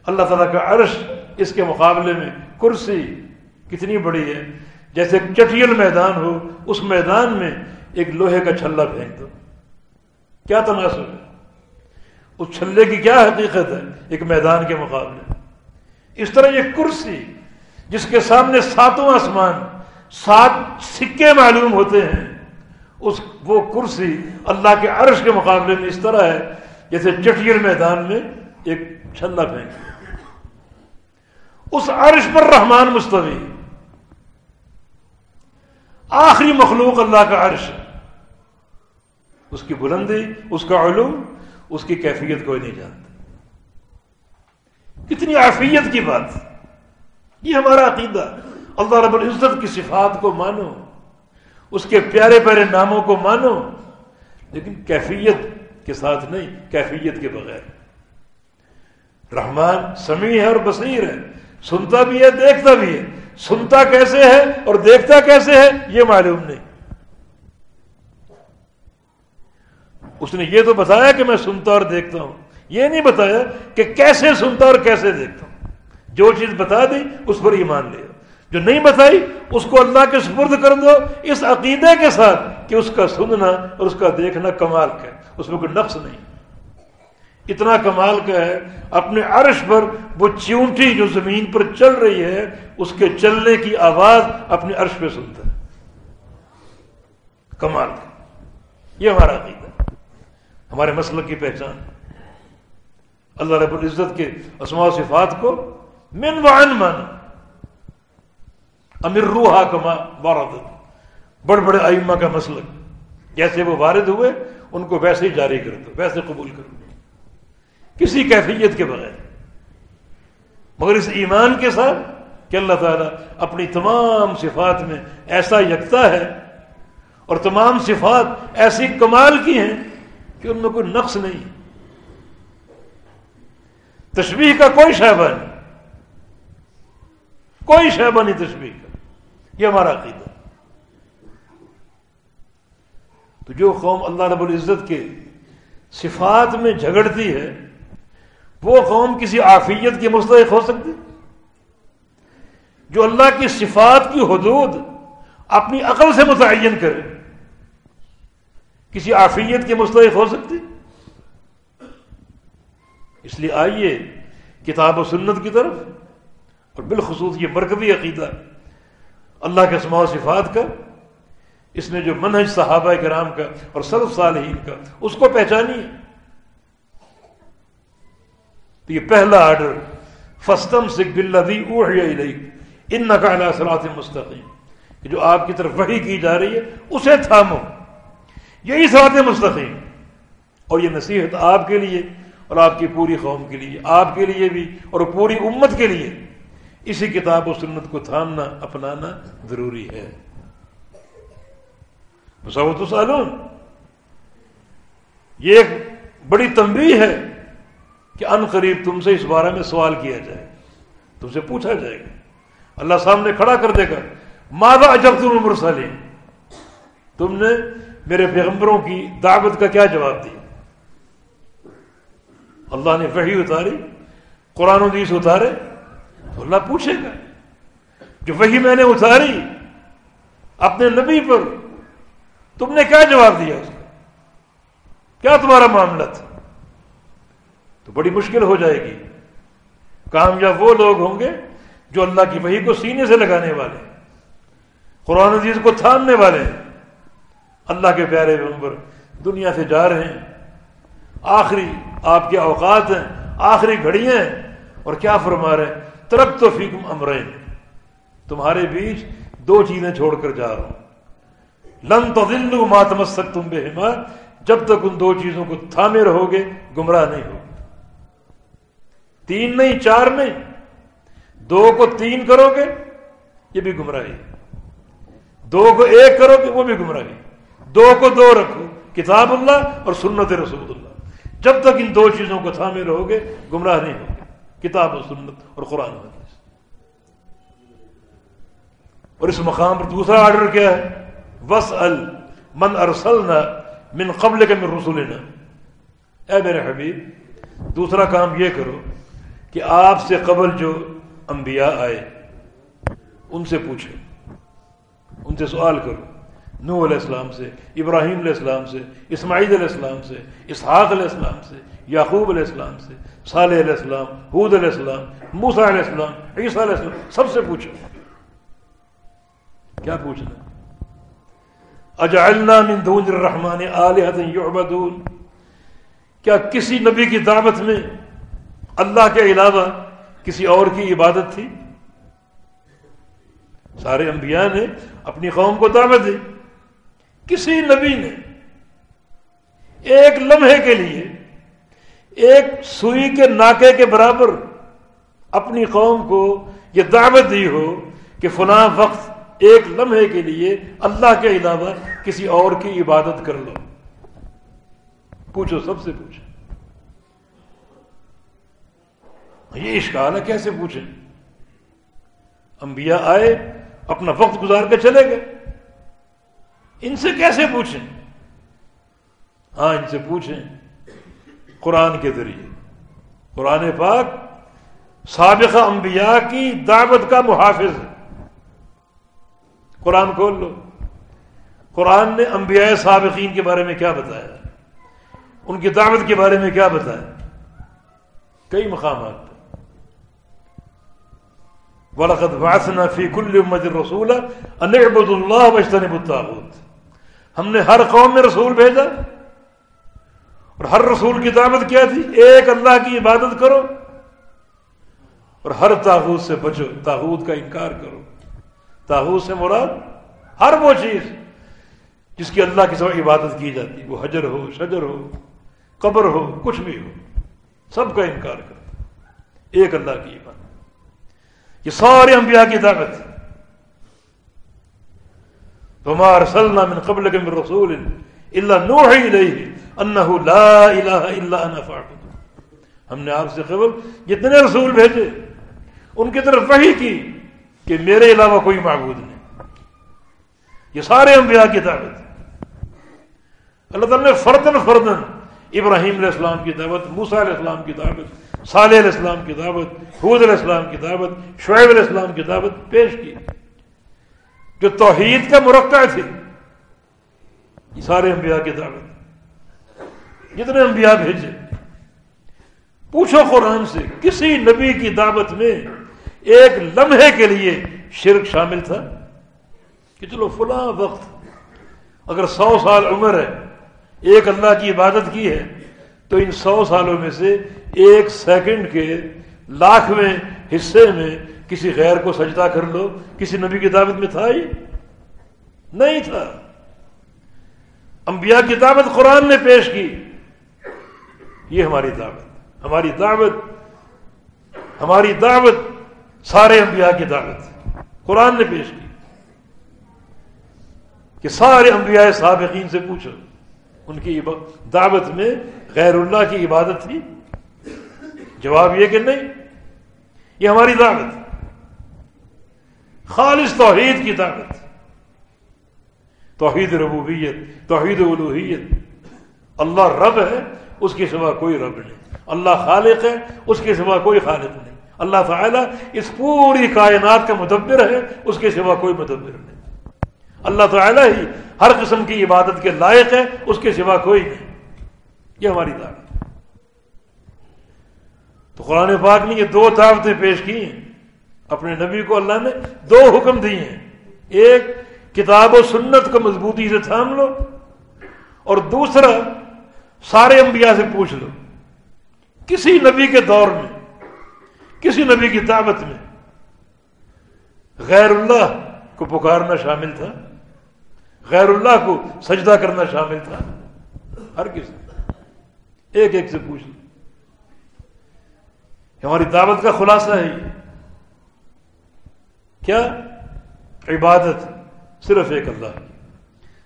اللہ تعالیٰ کا عرش اس کے مقابلے میں کرسی کتنی بڑی ہے۔ جیسے چٹیل میدان ہو، اس میدان میں ایک لوہے کا چھلا پھینک دو۔ کیا تناسب ہے؟ اس چھلے کی کیا حقیقت ہے؟ ایک میدان کے مقابلے اس طرح یہ کرسی جس کے سامنے ساتوں آسمان، سات سکے معلوم ہوتے ہیں، اس وہ کرسی اللہ کے عرش کے مقابلے میں اس طرح ہے۔ جیسے چٹیل میدان میں ایک چھلا پھینک اس عرش پر رحمان مستوی۔ آخری مخلوق اللہ کا عرش اس کی بلندی، اس کا علوم، اس کی کیفیت کوئی نہیں جانتا۔ کتنی عافیت کی بات۔ یہ ہمارا عقیدہ۔ اللہ رب العزت کی صفات کو مانو، اس کے پیارے پیارے ناموں کو مانو، لیکن کیفیت کے ساتھ نہیں، کیفیت کے بغیر۔ رحمان سمیع ہے اور بصیر ہے، سنتا بھی ہے، دیکھتا بھی ہے۔ سنتا کیسے ہے اور دیکھتا کیسے ہے، یہ معلوم نہیں۔ اس نے یہ تو بتایا کہ میں سنتا اور دیکھتا ہوں۔ یہ نہیں بتایا کہ کیسے سنتا اور کیسے دیکھتا ہوں۔ جو چیز بتا دی، اس پر ایمان لے جو نہیں بتائی، اس کو اللہ کے سپرد کر دو اس عقیدے کے ساتھ کہ اس کا سننا اور اس کا دیکھنا کمال کا ہے۔ اس میں کوئی نقص نہیں۔ اتنا کمال کا ہے، اپنے عرش پر وہ چیونٹی جو زمین پر چل رہی ہے، اس کے چلنے کی آواز اپنے عرش پہ سنتا ہے۔ کمال کا۔ یہ ہمارا عقیدہ ہمارے مسلک کی پہچان۔ اللہ رب العزت کے اسماء و صفات کو من وعن مانا۔ امر روحا کما وارد بڑے بڑے ائمہ کا مسلک۔ جیسے وہ وارد ہوئے، ان کو ویسے ہی جاری کر دو، ویسے قبول کر دو۔ کسی کیفیت کے بغیر۔ مگر اس ایمان کے ساتھ کہ اللہ تعالیٰ اپنی تمام صفات میں ایسا یکتا ہے اور تمام صفات ایسی کمال کی ہیں کہ ان میں کوئی نقص نہیں۔ تشبیح کا کوئی شہبہ نہیں۔ کوئی شہبہ نہیں تشبیح کا۔ یہ ہمارا عقیدہ تو جو قوم اللہ رب العزت کے صفات میں جھگڑتی ہے، وہ قوم کسی عافیت کی مستحق ہو سکتی جو اللہ کی صفات کی حدود اپنی عقل سے متعین کرے، کسی عافیت کی مستحق ہو سکتی اس لیے آئیے کتاب و سنت کی طرف، اور بالخصوص یہ مرکزی عقیدہ اللہ کے اسماع و صفات کا، اس نے جو منہج صحابہ کرام کا اور صرف صالحین کا، اس کو پہچانی۔ ہے تو یہ پہلا آرڈر فستم سکھ بلدی ان نقالا سلات مستقیم۔ جو آپ کی طرف وہی کی جا رہی ہے، اسے تھامو۔ یہی سلات مستقیم۔ اور یہ نصیحت آپ کے لیے اور آپ کی پوری قوم کے لیے، آپ کے لیے بھی اور پوری امت کے لیے۔ اسی کتاب و سنت کو تھامنا، اپنانا ضروری ہے۔ سالون یہ ایک بڑی تنبیہ ہے کہ ان قریب تم سے اس بارے میں سوال کیا جائے، تم سے پوچھا جائے گا۔ اللہ سامنے کھڑا کر دے گا مادہ جب تم عمر سالین تم نے میرے پیغمبروں کی دعوت کا کیا جواب دیا؟ اللہ نے وحی اتاری، قرآن و دیس اتارے تو اللہ پوچھے گا۔ جو وہی میں نے اتاری اپنے نبی پر، تم نے کیا جواب دیا اس کا کیا تمہارا معاملہ تھا؟ تو بڑی مشکل ہو جائے گی۔ کامیاب وہ لوگ ہوں گے جو اللہ کی وحی کو سینے سے لگانے والے قرآن عزیز کو تھامنے والے ہیں۔ اللہ کے پیارے پیغمبر، دنیا سے جا رہے ہیں۔ آخری آپ کے اوقات ہیں، آخری گھڑیاں ہیں۔ اور کیا فرما رہے ہیں؟ ترب تو فیکم امرین۔ تمہارے بیچ دو چیزیں چھوڑ کر جا رہا ہوں۔ لن تو ماتمسک تم بے جب تک ان دو چیزوں کو تھامے رہو گے گمراہ نہیں ہوگے۔ تین نہیں، چار نہیں۔ دو کو تین کرو گے یہ بھی گمراہی دو کو ایک کرو گے وہ بھی گمراہی دو کو دو رکھو، کتاب اللہ اور سنت رسول اللہ۔ جب تک ان دو چیزوں کو تھامے رہو گے گمراہ نہیں ہوگے۔ کتاب و سنت اور قرآن اور اس مقام پر دوسرا آرڈر کیا ہے؟ وس من ارسلنا من قبل کے من رسولنا اے میرے حبیب، دوسرا کام یہ کرو کہ آپ سے قبل جو انبیاء آئے، ان سے پوچھے ان سے سوال کرو۔ نو علیہ السلام سے، ابراہیم علیہ السلام سے، اسماعیل علیہ السلام سے، اسحاق علیہ السلام سے، یعقوب علیہ السلام سے۔ صالح علیہ السلام حود علیہ السلام موسا علیہ السلام، عیسیٰ علیہ السلام، سب سے پوچھو کیا پوچھنا؟ اجعلنا من دون الرحمن آلہت یعبدون۔ کیا کسی نبی کی دعوت میں اللہ کے علاوہ کسی اور کی عبادت تھی؟ سارے انبیاء نے اپنی قوم کو دعوت دی۔ کسی نبی نے ایک لمحے کے لیے ایک سوئی کے ناکے کے برابر اپنی قوم کو یہ دعوت دی ہو کہ فلاں وقت ایک لمحے کے لیے اللہ کے علاوہ کسی اور کی عبادت کر لو۔ پوچھو سب سے پوچھو یہ اشکال ہے، کیسے پوچھیں؟ انبیاء آئے، اپنا وقت گزار کے چلے گئے۔ ان سے کیسے پوچھیں؟ ہاں ان سے پوچھیں۔ قرآن کے ذریعے۔ قرآن پاک سابقہ انبیاء کی دعوت کا محافظ ہے۔ قرآن کھول لو۔ قرآن نے انبیاء سابقین کے بارے میں کیا بتایا؟ ان کی دعوت کے بارے میں کیا بتایا؟ کئی مقامات وَلَقَدْ بَعَثْنَا فِي كُلِّ أُمَّةٍ رَسُولًا أَنْ اعْبُدُوا اللَّهَ وَاجْتَنِبُوا الطَّاغُوتَ۔ ہم نے ہر قوم میں رسول بھیجا۔ اور ہر رسول کی دعوت کیا تھی؟ ایک اللہ کی عبادت کرو اور ہر تاغوت سے بچو، تاغوت کا انکار کرو۔ تاغوت سے مراد ہر وہ چیز جس کی اللہ کی سب عبادت کی جاتی، وہ حجر ہو، شجر ہو، قبر ہو، کچھ بھی ہو، سب کا انکار کرو۔ ایک اللہ کی عبادت۔ یہ سارے انبیاء کی دعوت۔ تمہار سلنا من قبل کے رسول اللہ نوح الیہ انہو لا الہ الا انا فاعبد ہم نے آپ سے قبل جتنے رسول بھیجے، ان کی طرف وحی کی کہ میرے علاوہ کوئی معبود نہیں۔ یہ سارے انبیاء کی دعوت۔ اللہ تعالیٰ نے فردن فردن ابراہیم علیہ السلام کی دعوت، موسیٰ علیہ السلام کی دعوت، صالح علیہ السلام کی دعوت حود علیہ السلام کی دعوت، شعیب علیہ السلام کی دعوت پیش کی۔ جو توحید کا مرکع تھی سارے انبیاء کی دعوت جتنے انبیاء بھیجے؟ پوچھو قرآن سے، کسی نبی کی دعوت میں ایک لمحے کے لیے شرک شامل تھا؟ کہ چلو فلاں وقت اگر سو سال عمر ہے، ایک اللہ کی عبادت کی ہے، تو ان سو سالوں میں سے ایک سیکنڈ کے لاکھویں حصے میں کسی غیر کو سجدہ کر لو، کسی نبی کی دعوت میں تھا ہی نہیں تھا۔ انبیاء کی دعوت قرآن نے پیش کی۔ یہ ہماری دعوت۔ ہماری دعوت ہماری دعوت سارے انبیاء کی دعوت۔ قرآن نے پیش کی۔ کہ سارے انبیاء سابقین سے پوچھو۔ ان کی دعوت میں غیر اللہ کی عبادت تھی؟ جواب یہ کہ نہیں۔ یہ ہماری دعوت۔ خالص توحید کی دعوت۔ توحید ربوبیت، توحید الوحیت اللہ رب ہے، اس کے سوا کوئی رب نہیں۔ اللہ خالق ہے، اس کے سوا کوئی خالق نہیں۔ اللہ تعالیٰ اس پوری کائنات کا مدبر ہے، اس کے سوا کوئی مدبر نہیں۔ اللہ تعالیٰ ہی ہر قسم کی عبادت کے لائق ہے، اس کے سوا کوئی نہیں۔ یہ ہماری دعوت تو قرآن پاک نے یہ دو دعوتیں پیش کی ہیں۔ اپنے نبی کو اللہ نے دو حکم دیے ہیں۔ ایک کتاب و سنت کو مضبوطی سے تھام لو اور دوسرا سارے انبیاء سے پوچھ لو۔ کسی نبی کے دور میں، کسی نبی کی دعوت میں غیر اللہ کو پکارنا شامل تھا؟ غیر اللہ کو سجدہ کرنا شامل تھا؟ ہر کسی۔ ایک ایک سے پوچھ لو۔ ہماری دعوت کا خلاصہ ہے یہ۔ کیا؟ عبادت۔ صرف ایک اللہ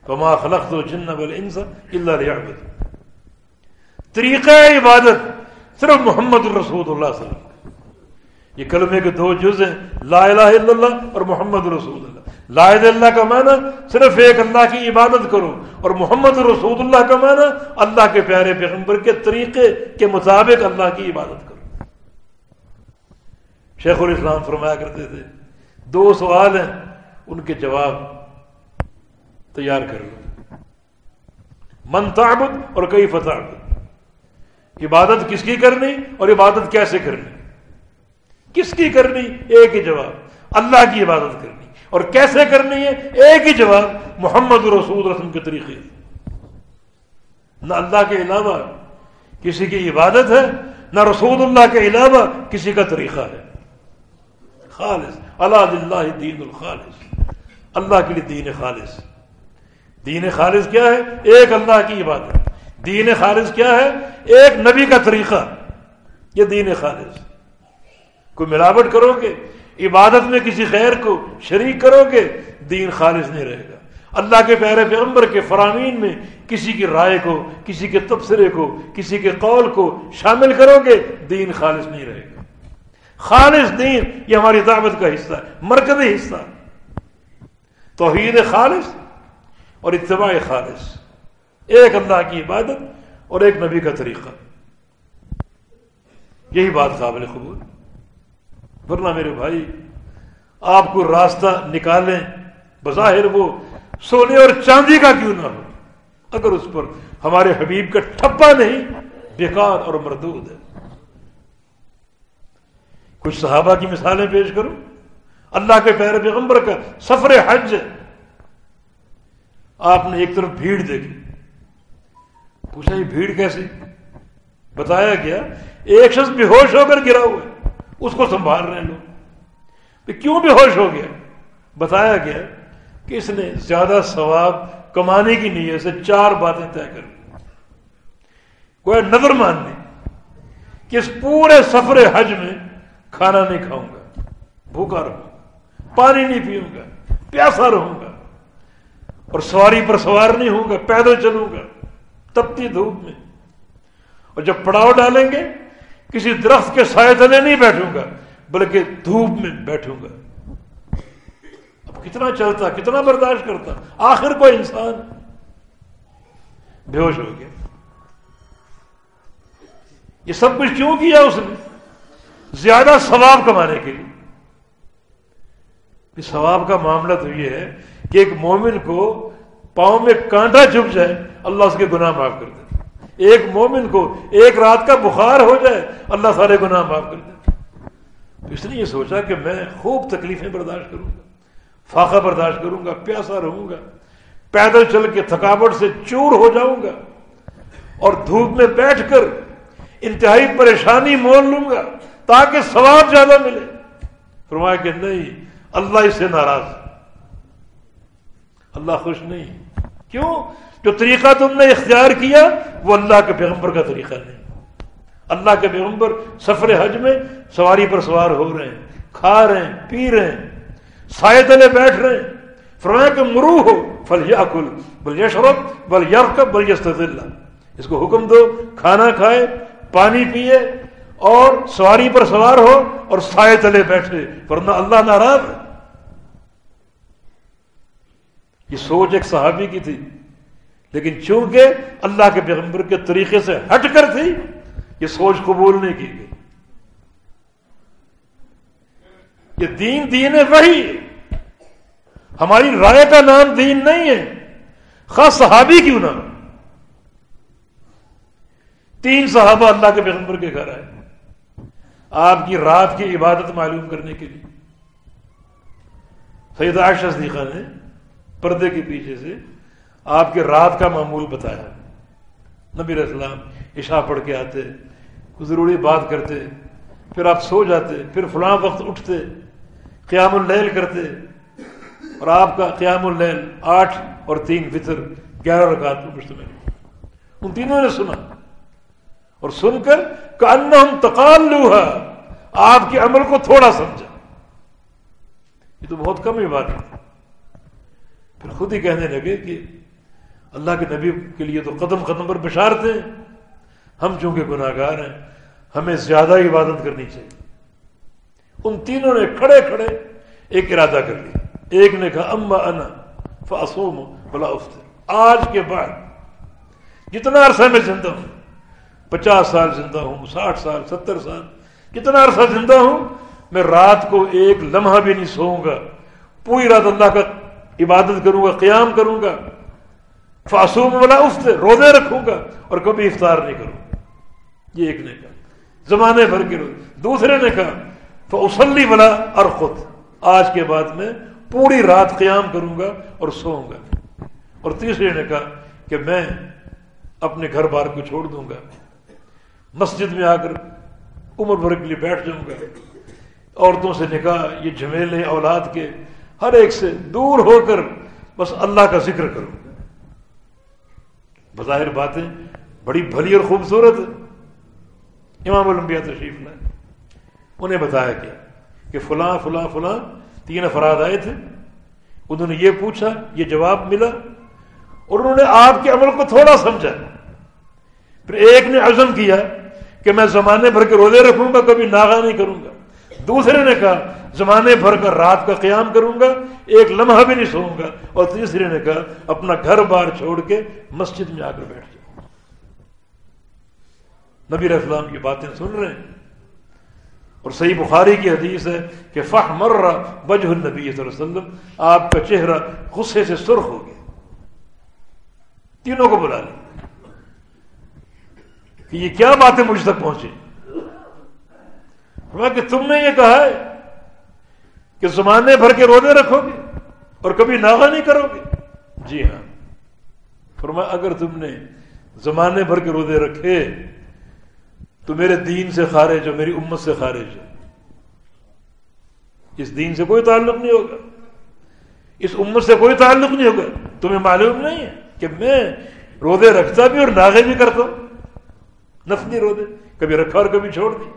کما خلق تو جن بل انسان اللہ ریابت طریقہ عبادت صرف محمد الرسول اللہ صلی اللہ علیہ وسلم۔ یہ کلمے کے دو جز ہیں، لا الہ الا اللہ اور محمد رسول اللہ۔ لا الہ اللہ کا معنی صرف ایک اللہ کی عبادت کرو اور محمد رسول اللہ کا معنی اللہ کے پیارے پیغمبر کے طریقے کے مطابق اللہ کی عبادت کرو۔ شیخ الاسلام فرمایا کرتے تھے، دو سوال ہیں، ان کے جواب تیار کر لو۔ من تعبد اور کئی فتح عبادت کس کی کرنی اور عبادت کیسے کرنی؟ کس کی کرنی؟ ایک ہی جواب، اللہ کی عبادت کرنی۔ اور کیسے کرنی ہے؟ ایک ہی جواب، محمد رسول رسم کے طریقے نہ اللہ کے علاوہ کسی کی عبادت ہے، نہ رسول اللہ کے علاوہ کسی کا طریقہ ہے۔ خالص اللہ دین الخالص۔ اللہ کے لیے دین خالص۔ دین خالص کیا ہے؟ ایک اللہ کی عبادت دین خالص کیا ہے؟ ایک نبی کا طریقہ۔ یہ دین خالص کوئی ملاوٹ کرو گے؟ عبادت میں کسی خیر کو شریک کرو گے؟ دین خالص نہیں رہے گا۔ اللہ کے پیارے پیغمبر کے فرامین میں کسی کی رائے کو، کسی کے تبصرے کو، کسی کے قول کو شامل کرو گے؟ دین خالص نہیں رہے گا۔ خالص دین یہ ہماری دعوت کا حصہ ہے، مرکزی حصہ توحید خالص اور اتباع خالص۔ ایک اللہ کی عبادت اور ایک نبی کا طریقہ۔ یہی بات قابل قبول۔ ورنہ میرے بھائی، آپ کو راستہ نکالیں بظاہر وہ سونے اور چاندی کا کیوں نہ ہو؟ اگر اس پر ہمارے حبیب کا ٹھپا نہیں، بیکار اور مردود ہے۔ کچھ صحابہ کی مثالیں پیش کروں۔ اللہ کے پیر پیغمبر کا سفر حج آپ نے ایک طرف بھیڑ دیکھی۔ پوچھا یہ بھیڑ کیسی؟ بتایا گیا ایک شخص بے ہوش ہو کر گرا ہوا ہے۔ اس کو سنبھال رہے ہیں لوگ۔ کیوں بے ہوش ہو گیا؟ بتایا گیا کہ اس نے زیادہ ثواب کمانے کی نیت سے چار باتیں طے کر کوئی نظر ماننی کہ اس پورے سفر حج میں کھانا نہیں کھاؤں گا، بھوکا رہوں گا، پانی نہیں پیوں گا، پیاسا رہوں گا۔ اور سواری پر سوار نہیں ہوں گا پیدل چلوں گا تپتی دھوپ میں۔ اور جب پڑاؤ ڈالیں گے، کسی درخت کے سائے تلے نہیں بیٹھوں گا، بلکہ دھوپ میں بیٹھوں گا۔ اب کتنا چلتا، کتنا برداشت کرتا، آخر کوئی انسان بے ہوش ہو گیا۔ یہ سب کچھ کیوں کیا اس نے؟ زیادہ ثواب کمانے کے لیے۔ ثواب کا معاملہ تو یہ ہے کہ ایک مومن کو پاؤں میں کانٹا چھپ جائے، اللہ اس کے گناہ معاف کر دے۔ ایک مومن کو ایک رات کا بخار ہو جائے، اللہ سارے گناہ معاف کر دے۔ تو اس نے یہ سوچا کہ میں خوب تکلیفیں برداشت کروں گا، فاقہ برداشت کروں گا، پیاسا رہوں گا، پیدل چل کے تھکاوٹ سے چور ہو جاؤں گا اور دھوپ میں بیٹھ کر انتہائی پریشانی مول لوں گا تاکہ ثواب زیادہ ملے۔ فرمایا کہ نہیں، اللہ اس سے ناراض اللہ خوش نہیں۔ کیوں؟ جو طریقہ تم نے اختیار کیا، وہ اللہ کے پیغمبر کا طریقہ نہیں اللہ کے پیغمبر سفر حج میں سواری پر سوار ہو رہے ہیں، کھا رہے ہیں، پی رہے ہیں، سائے تلے بیٹھ رہے ہیں۔ فرمایا کہ مرو ہو فل یا کل بل یشرب بل یرکب بل یست اس کو حکم دو، کھانا کھائے، پانی پیے اور سواری پر سوار ہو اور سائے تلے بیٹھے۔ ورنہ اللہ ناراض ہے۔ یہ سوچ ایک صحابی کی تھی، لیکن چونکہ اللہ کے پیغمبر کے طریقے سے ہٹ کر تھی، یہ سوچ قبول نہیں کی گئی۔ یہ دین دین ہے وہی ہماری رائے کا نام دین نہیں ہے۔ خاص صحابی کیوں نہ تین صحابہ اللہ کے پیغمبر کے گھر آئے۔ آپ کی رات کی عبادت معلوم کرنے کے لیے۔ سید عائشہ صدیقہ نے پردے کے پیچھے سے آپ کے رات کا معمول بتایا۔ نبی اسلام عشاء پڑھ کے آتے ضروری بات کرتے، پھر آپ سو جاتے، پھر فلاں وقت اٹھتے، قیام اللیل کرتے۔ اور آپ کا قیام اللیل آٹھ اور تین فطر گیارہ رکعت پر مشتمل ان تینوں نے سنا۔ اور سن کر کہ ہم تقال لوہا آپ کے عمل کو تھوڑا سمجھا۔ یہ تو بہت کم ہی بات ہے۔ پھر خود ہی کہنے لگے کہ اللہ کے نبی کے لیے تو قدم قدم پر بشارتے ہیں۔ ہم چونکہ گناہ گار ہیں، ہمیں زیادہ عبادت کرنی چاہیے۔ ان تینوں نے کھڑے کھڑے ایک ارادہ کر لیا۔ ایک نے کہا، اما انا فاسوم بلا افطر۔ آج کے بعد جتنا عرصہ میں زندہ ہوں؟ پچاس سال زندہ ہوں، ساٹھ سال، ستر سال۔ کتنا عرصہ زندہ ہوں؟ میں رات کو ایک لمحہ بھی نہیں سوؤں گا۔ پوری رات اللہ کا عبادت کروں گا، قیام کروں گا۔ فاسوم والا افت روزے رکھوں گا اور کبھی افطار نہیں کروں۔ گا یہ ایک نے کہا زمانے بھر کے روز۔ دوسرے نے کہا فسلی والا اور خود آج کے بعد میں پوری رات قیام کروں گا اور سوؤں گا۔ اور تیسرے نے کہا کہ میں اپنے گھر بار کو چھوڑ دوں گا۔ مسجد میں آ کر عمر بھر کے لیے بیٹھ جاؤں گا۔ عورتوں سے نکاح، یہ جھمیلے، اولاد کے ہر ایک سے دور ہو کر بس اللہ کا ذکر کروں گا بظاہر باتیں بڑی بھلی اور خوبصورت ہے۔ امام الانبیاء تشریف لائے۔ انہیں بتایا کیا کہ فلاں فلاں فلاں تین افراد آئے تھے۔ انہوں نے یہ پوچھا، یہ جواب ملا اور انہوں نے آپ کے عمل کو تھوڑا سمجھا۔ پھر ایک نے عزم کیا کہ میں زمانے بھر کے روزے رکھوں گا، کبھی ناغا نہیں کروں گا۔ دوسرے نے کہا، زمانے بھر کر رات کا قیام کروں گا، ایک لمحہ بھی نہیں سوؤں گا۔ اور تیسرے نے کہا، اپنا گھر بار چھوڑ کے مسجد میں آ کر بیٹھ جاؤں۔ نبی اسلام کی باتیں سن رہے ہیں۔ اور صحیح بخاری کی حدیث ہے کہ فہ مر بج النبی صلی اللہ علیہ وسلم۔ آپ کا چہرہ غصے سے سرخ ہو گیا۔ تینوں کو بلا لیا کہ یہ کیا باتیں مجھ تک پہنچی کہ تم نے یہ کہا ہے کہ زمانے بھر کے روزے رکھو گے اور کبھی ناغا نہیں کرو گے؟ جی ہاں۔ فرما اگر تم نے زمانے بھر کے روزے رکھے، تو میرے دین سے خارج ہو، میری امت سے خارج ہو۔ اس دین سے کوئی تعلق نہیں ہوگا۔ اس امت سے کوئی تعلق نہیں ہوگا۔ تمہیں معلوم نہیں ہے کہ میں روزے رکھتا بھی اور ناغے بھی کرتا ہوں؟ نفلی روزے، کبھی رکھا اور کبھی چھوڑ دی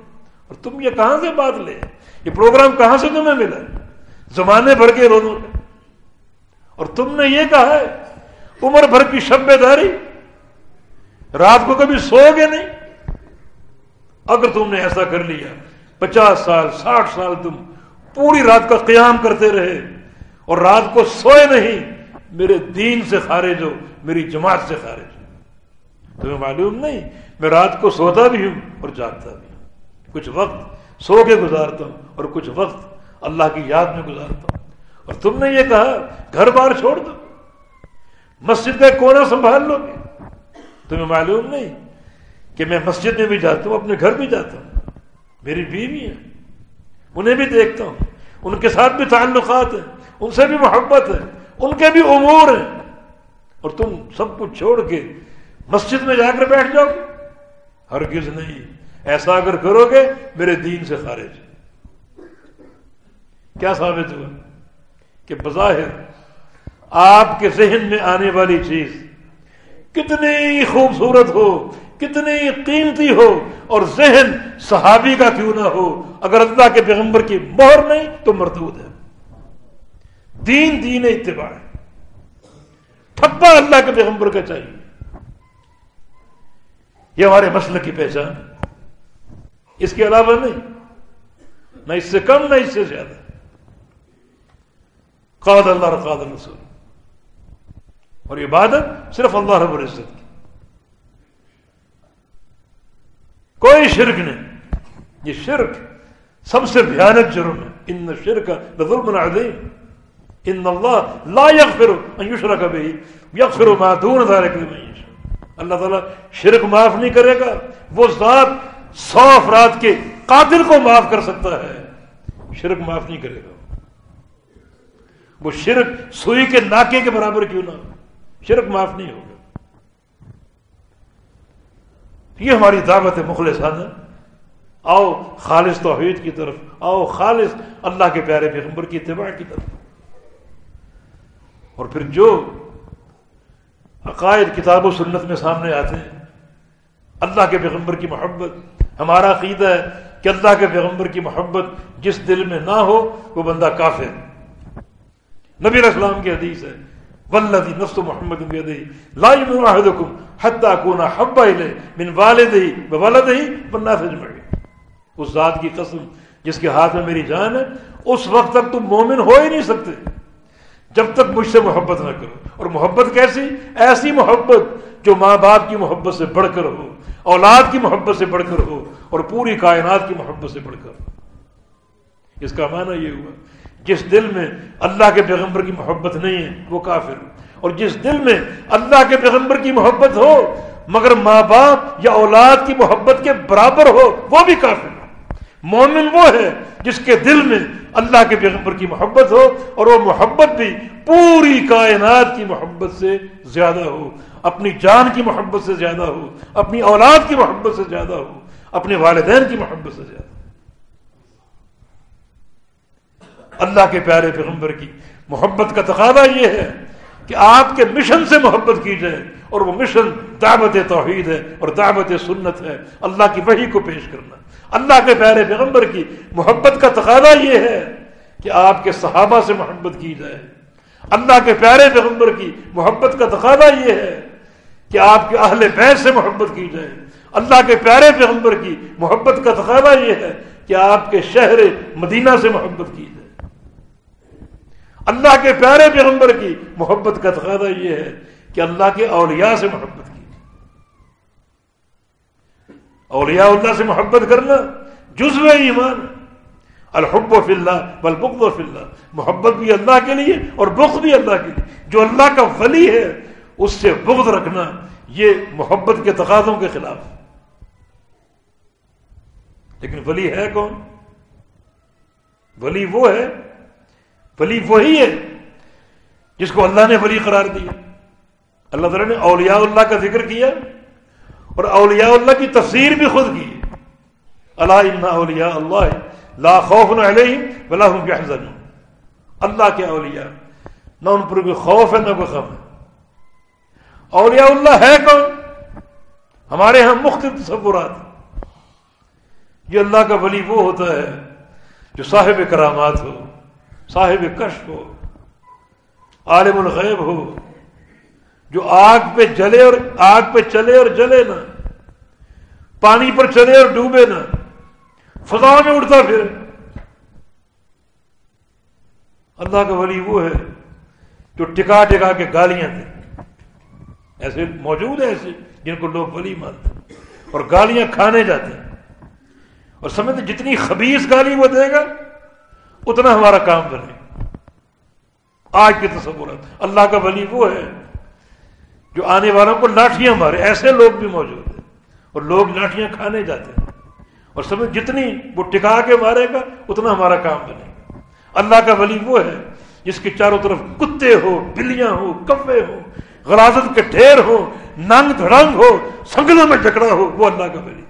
اور تم یہ کہاں سے بات لے؟ یہ پروگرام کہاں سے تمہیں ملا؟ زمانے بھر کے روزوں کا اور تم نے یہ کہا ہے، عمر بھر کی شب داری رات کو کبھی سو گے نہیں۔ اگر تم نے ایسا کر لیا، پچاس سال، ساٹھ سال تم پوری رات کا قیام کرتے رہے اور رات کو سوئے نہیں، میرے دین سے خارج ہو، میری جماعت سے خارج ہو۔ تمہیں معلوم نہیں، میں رات کو سوتا بھی ہوں اور جاگتا بھی کچھ وقت سو کے گزارتا ہوں اور کچھ وقت اللہ کی یاد میں گزارتا ہوں۔ اور تم نے یہ کہا، گھر بار چھوڑ دو۔ مسجد کا کونا سنبھال لو گے۔ تمہیں معلوم نہیں کہ میں مسجد میں بھی جاتا ہوں، اپنے گھر بھی جاتا ہوں۔ میری بیوی ہے انہیں بھی دیکھتا ہوں۔ ان کے ساتھ بھی تعلقات ہیں۔ ان سے بھی محبت ہے۔ ان کے بھی امور ہیں۔ اور تم سب کچھ چھوڑ کے مسجد میں جا کر بیٹھ جاؤ گے۔ ہرگز نہیں۔ ایسا اگر کرو گے میرے دین سے خارج۔ کیا ثابت ہوا؟ کہ بظاہر آپ کے ذہن میں آنے والی چیز کتنی خوبصورت ہو، کتنی قیمتی ہو اور ذہن صحابی کا کیوں نہ ہو، اگر اللہ کے پیغمبر کی مہر نہیں تو مردود ہے۔ دین دین اتباع ہے۔ ٹھپا اللہ کے پیغمبر کا چاہیے۔ یہ ہمارے مسئلہ کی پہچان۔ ہے اس کے علاوہ نہیں۔ نہ اس سے کم، نہ اس سے زیادہ۔ قاد اللہ رقاد رسول۔ اور عبادت صرف اللہ رب العزت کی۔ کوئی شرک نہیں۔ یہ شرک سب سے بھیانک جرم ہے۔ ان شرک ظلم عظیم۔ ان اللہ لا یغفر ان یشرک به یغفر ما دون ذلك لمن یشاء۔ اللہ تعالی شرک معاف نہیں کرے گا۔ وہ ذات سو افراد کے قاتل کو معاف کر سکتا ہے۔ شرک معاف نہیں کرے گا۔ وہ شرک سوئی کے ناکے کے برابر کیوں نہ شرک معاف نہیں ہوگا۔ یہ ہماری دعوت ہے مخلص آؤ خالص توحید کی طرف، آؤ خالص اللہ کے پیارے پیغمبر کی اتباع کی طرف۔ اور پھر جو عقائد، کتاب و سنت میں سامنے آتے ہیں، اللہ کے پیغمبر کی محبت ہمارا عقیدہ ہے کہ اللہ کے پیغمبر کی محبت جس دل میں نہ ہو، وہ بندہ کافر نبی اسلام کی حدیث ہے ولدی نفس محمد لا يؤمن احدكم حتى اكون حب اليه من والده وولده والناس اس ذات کی قسم جس کے ہاتھ میں میری جان ہے، اس وقت تک تم مومن ہو ہی نہیں سکتے۔ جب تک مجھ سے محبت نہ کرو۔ اور محبت کیسی؟ ایسی محبت جو ماں باپ کی محبت سے بڑھ کر ہو۔ اولاد کی محبت سے بڑھ کر ہو اور پوری کائنات کی محبت سے بڑھ کر اس کا معنی یہ ہوا، جس دل میں اللہ کے پیغمبر کی محبت نہیں ہے، وہ کافر اور جس دل میں اللہ کے پیغمبر کی محبت ہو، مگر ماں باپ یا اولاد کی محبت کے برابر ہو، وہ بھی کافر مومن وہ ہے جس کے دل میں اللہ کے پیغمبر کی محبت ہو اور وہ محبت بھی پوری کائنات کی محبت سے زیادہ ہو۔ اپنی جان کی محبت سے زیادہ ہو، اپنی اولاد کی محبت سے زیادہ ہو، اپنے والدین کی محبت سے زیادہ اللہ کے پیارے پیغمبر کی محبت کا تقاضا یہ ہے کہ آپ کے مشن سے محبت کی جائے اور وہ مشن دعوت توحید ہے اور دعوت سنت ہے۔ اللہ کی وحی کو پیش کرنا۔ اللہ کے پیارے پیغمبر کی محبت کا تقاضا یہ ہے کہ آپ کے صحابہ سے محبت کی جائے۔ اللہ کے پیارے پیغمبر کی محبت کا تقاضا یہ ہے کہ آپ کے اہل بیت سے محبت کی جائے۔ اللہ کے پیارے پیغمبر کی محبت کا تقاضا یہ ہے کہ آپ کے شہر مدینہ سے محبت کی جائے۔ اللہ کے پیارے پیغمبر کی محبت کا تقاضا یہ ہے کہ اللہ کے اولیاء سے محبت کی جائے۔ اولیاء اللہ سے محبت کرنا جزو ایمان الحب و فلّہ بلبغ و فلّہ محبت بھی اللہ کے لیے اور بغض بھی اللہ کے لیے۔ جو اللہ کا ولی ہے اس سے بغض رکھنا یہ محبت کے تقاضوں کے خلاف لیکن ولی ہے کون؟ ولی وہ ہے، ولی وہی ہے جس کو اللہ نے ولی قرار دیا۔ اللہ تعالیٰ نے اولیاء اللہ کا ذکر کیا اور اولیاء اللہ کی تفسیر بھی خود کی۔ اللہ اولیاء اللہ لا خوف بلا ہوں يحزنون اللہ کے اولیاء، نہ ان پر کوئی خوف ہے، نہ کوئی خم ہے۔ اولیاء اللہ ہے کون؟ ہمارے ہاں مختلف تصورات یہ اللہ کا ولی وہ ہوتا ہے جو صاحب کرامات ہو، صاحب کشف ہو، عالم الغیب ہو، جو آگ پہ جلے اور آگ پہ چلے اور جلے نا پانی پر چلے اور ڈوبے نا فضا میں اڑتا پھر اللہ کا ولی وہ ہے جو ٹکا ٹکا کے گالیاں دے۔ ایسے موجود ہیں ایسے جن کو لوگ ولی مانتے اور گالیاں کھانے جاتے ہیں۔ اور سمجھتے جتنی خبیص گالی وہ دے گا، اتنا ہمارا کام بنے۔ آج کے تصورات، اللہ کا ولی وہ ہے جو آنے والوں کو لاٹیاں مارے، ایسے لوگ بھی موجود ہیں۔ اور لوگ لاٹیاں کھانے جاتے ہیں۔ اور سمجھ جتنی وہ ٹکا کے مارے گا، اتنا ہمارا کام بنے۔ گا اللہ کا ولی وہ ہے جس کے چاروں طرف کتے ہو، بلیاں ہو کبے ہو غلازت کے ڈھیر ہو، ننگ دھڑنگ ہو، سنگلوں میں جکڑا ہو، وہ اللہ کا ولی۔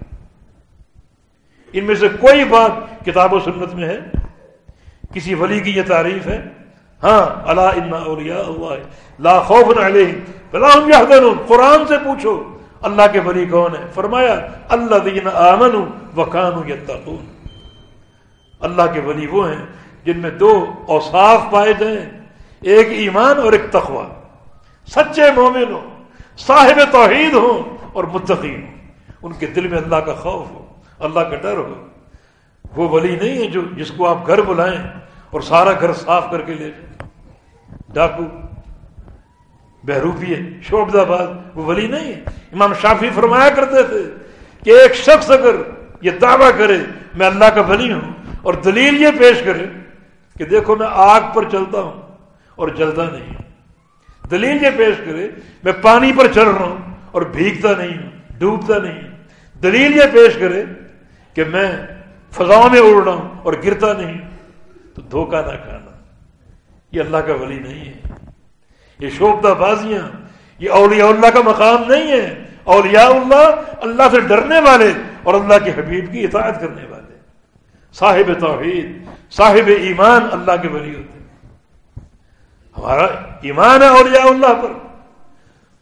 ان میں سے کوئی بات کتاب و سنت میں ہے؟ کسی ولی کی یہ تعریف ہے؟ ہاں اللہ ان اللہ، لا خوف علیہم قرآن سے پوچھو، اللہ کے ولی کون ہے؟ فرمایا اللہ دین آمن وکان یتقون۔ اللہ کے ولی وہ ہیں جن میں دو اوصاف پائے جائیں، ایک ایمان اور ایک تخوا سچے مومن ہو صاحب توحید ہوں اور متقین ہوں۔ ان کے دل میں اللہ کا خوف ہو، اللہ کا ڈر ہو۔ وہ ولی نہیں ہے جو جس کو آپ گھر بلائیں اور سارا گھر صاف کر کے لے جائیں۔ ڈاکو بہروپی ہے شوبد آباد وہ ولی نہیں ہے امام شافی فرمایا کرتے تھے کہ ایک شخص اگر یہ دعویٰ کرے، میں اللہ کا ولی ہوں اور دلیل یہ پیش کرے کہ دیکھو میں آگ پر چلتا ہوں اور جلتا نہیں ہوں۔ دلیل یہ پیش کرے میں پانی پر چل رہا ہوں اور بھیگتا نہیں ہوں ڈوبتا نہیں۔ ہوں دلیل یہ پیش کرے کہ میں فضاؤں میں اڑ رہا ہوں اور گرتا نہیں، تو دھوکہ نہ کھانا۔ یہ اللہ کا ولی نہیں ہے۔ یہ شوبدہ بازیاں، یہ اولیاء اللہ کا مقام نہیں ہے۔ اولیاء اللہ اللہ سے ڈرنے والے اور اللہ کے حبیب کی اطاعت کرنے والے۔ صاحب توحید، صاحب ایمان اللہ کے ولی ہوتے ہمارا ایمان ہے اولیاء اللہ پر۔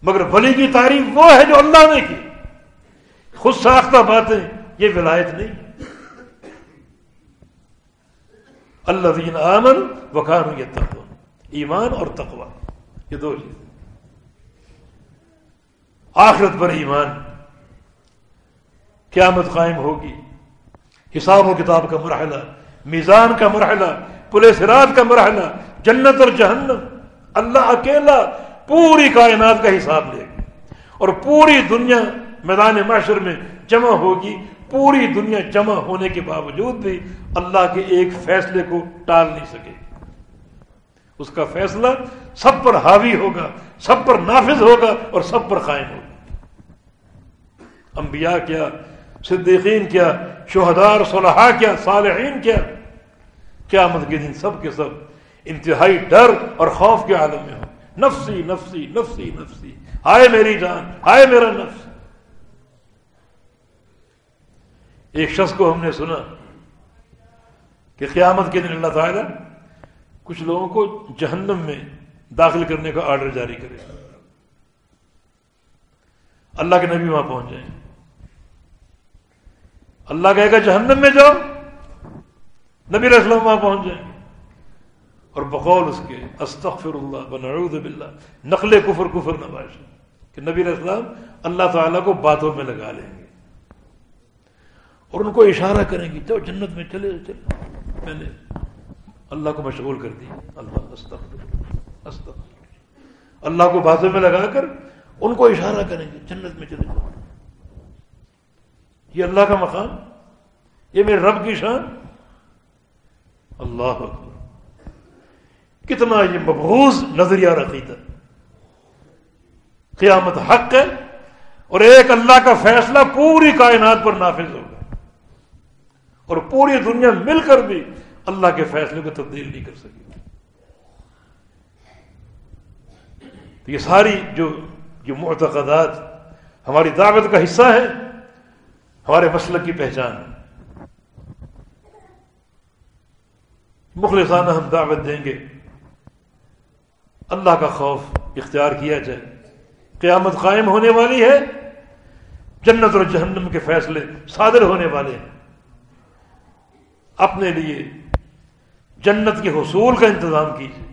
مگر ولی کی تعریف وہ ہے جو اللہ نے کی۔ خود ساختہ باتیں، یہ ولایت نہیں۔ اللہ دین آمن وقان یہ تقوا ایمان اور تقوا یہ دو چیز آخرت پر ایمان۔ قیامت قائم ہوگی۔ حساب و کتاب کا مرحلہ، میزان کا مرحلہ پولیس رات کا مرحلہ جنت اور جہنم۔ اللہ اکیلا پوری کائنات کا حساب لے گی۔ اور پوری دنیا میدان معاشر میں جمع ہوگی، پوری دنیا جمع ہونے کے باوجود بھی اللہ کے ایک فیصلے کو ٹال نہیں سکے۔ اس کا فیصلہ سب پر حاوی ہوگا، سب پر نافذ ہوگا اور سب پر قائم ہوگا۔ انبیاء کیا، صدیقین کیا شہدار صلحاء کیا، صالحین کیا قیامت کے دن سب کے سب انتہائی ڈر اور خوف کے عالم میں ہو نفسی نفسی نفسی نفسی۔ ہائے میری جان، ہائے میرا نفس۔ ایک شخص کو ہم نے سنا کہ قیامت کے دن اللہ تعالیٰ کچھ لوگوں کو جہنم میں داخل کرنے کا آرڈر جاری کرے۔ اللہ کے نبی وہاں پہنچ جائیں۔ اللہ کہے گا جہنم میں جاؤ۔ نبی اسلام وہاں پہنچ جائیں گے۔ اور بقول اس کے استغفر اللہ بنعوذ باللہ. نقل کفر کفر نواز کہ نبی اسلام اللہ تعالیٰ کو باتوں میں لگا لیں گے۔ اور ان کو اشارہ کریں گے تو جنت میں چلے چلے۔ میں نے اللہ کو مشغول کر دیا۔ اللہ استغفر استغفر اللہ کو باتوں میں لگا کر ان کو اشارہ کریں گے، جنت میں چلے جاؤ۔ یہ اللہ کا مقام، یہ میرے رب کی شان اللہ کتنا یہ مبوض نظریہ رقیدہ قیامت حق ہے اور ایک اللہ کا فیصلہ پوری کائنات پر نافذ ہوگا اور پوری دنیا مل کر بھی اللہ کے فیصلے کو تبدیل نہیں کر سکے تو یہ ساری جو جو معتقدات ہماری دعوت کا حصہ ہے ہمارے مسلک کی پہچان ہے مخلصانہ ہم دعوت دیں گے۔ اللہ کا خوف اختیار کیا جائے۔ قیامت قائم ہونے والی ہے، جنت اور جہنم کے فیصلے صادر ہونے والے ہیں۔ اپنے لیے جنت کے حصول کا انتظام کیجیے۔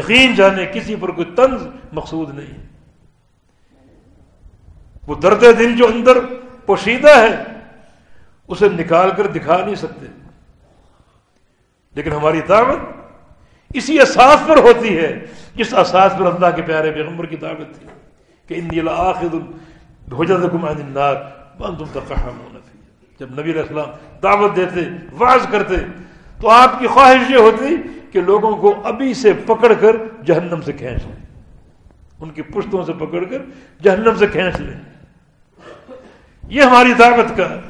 یقین جانے کسی پر کوئی طنز مقصود نہیں۔ وہ درد دل جو اندر پوشیدہ ہے، اسے نکال کر دکھا نہیں سکتے۔ لیکن ہماری دعوت اسی احساس پر ہوتی ہے جس احساس پر اللہ کے پیارے پیغمبر کی دعوت تھی کہ ان آخر بھوجن کمان النار تم جب نبی علیہ السلام دعوت دیتے واز کرتے، تو آپ کی خواہش یہ ہوتی کہ لوگوں کو ابھی سے پکڑ کر جہنم سے کھینچ لیں۔ ان کی پشتوں سے پکڑ کر جہنم سے کھینچ لیں۔ یہ ہماری دعوت کا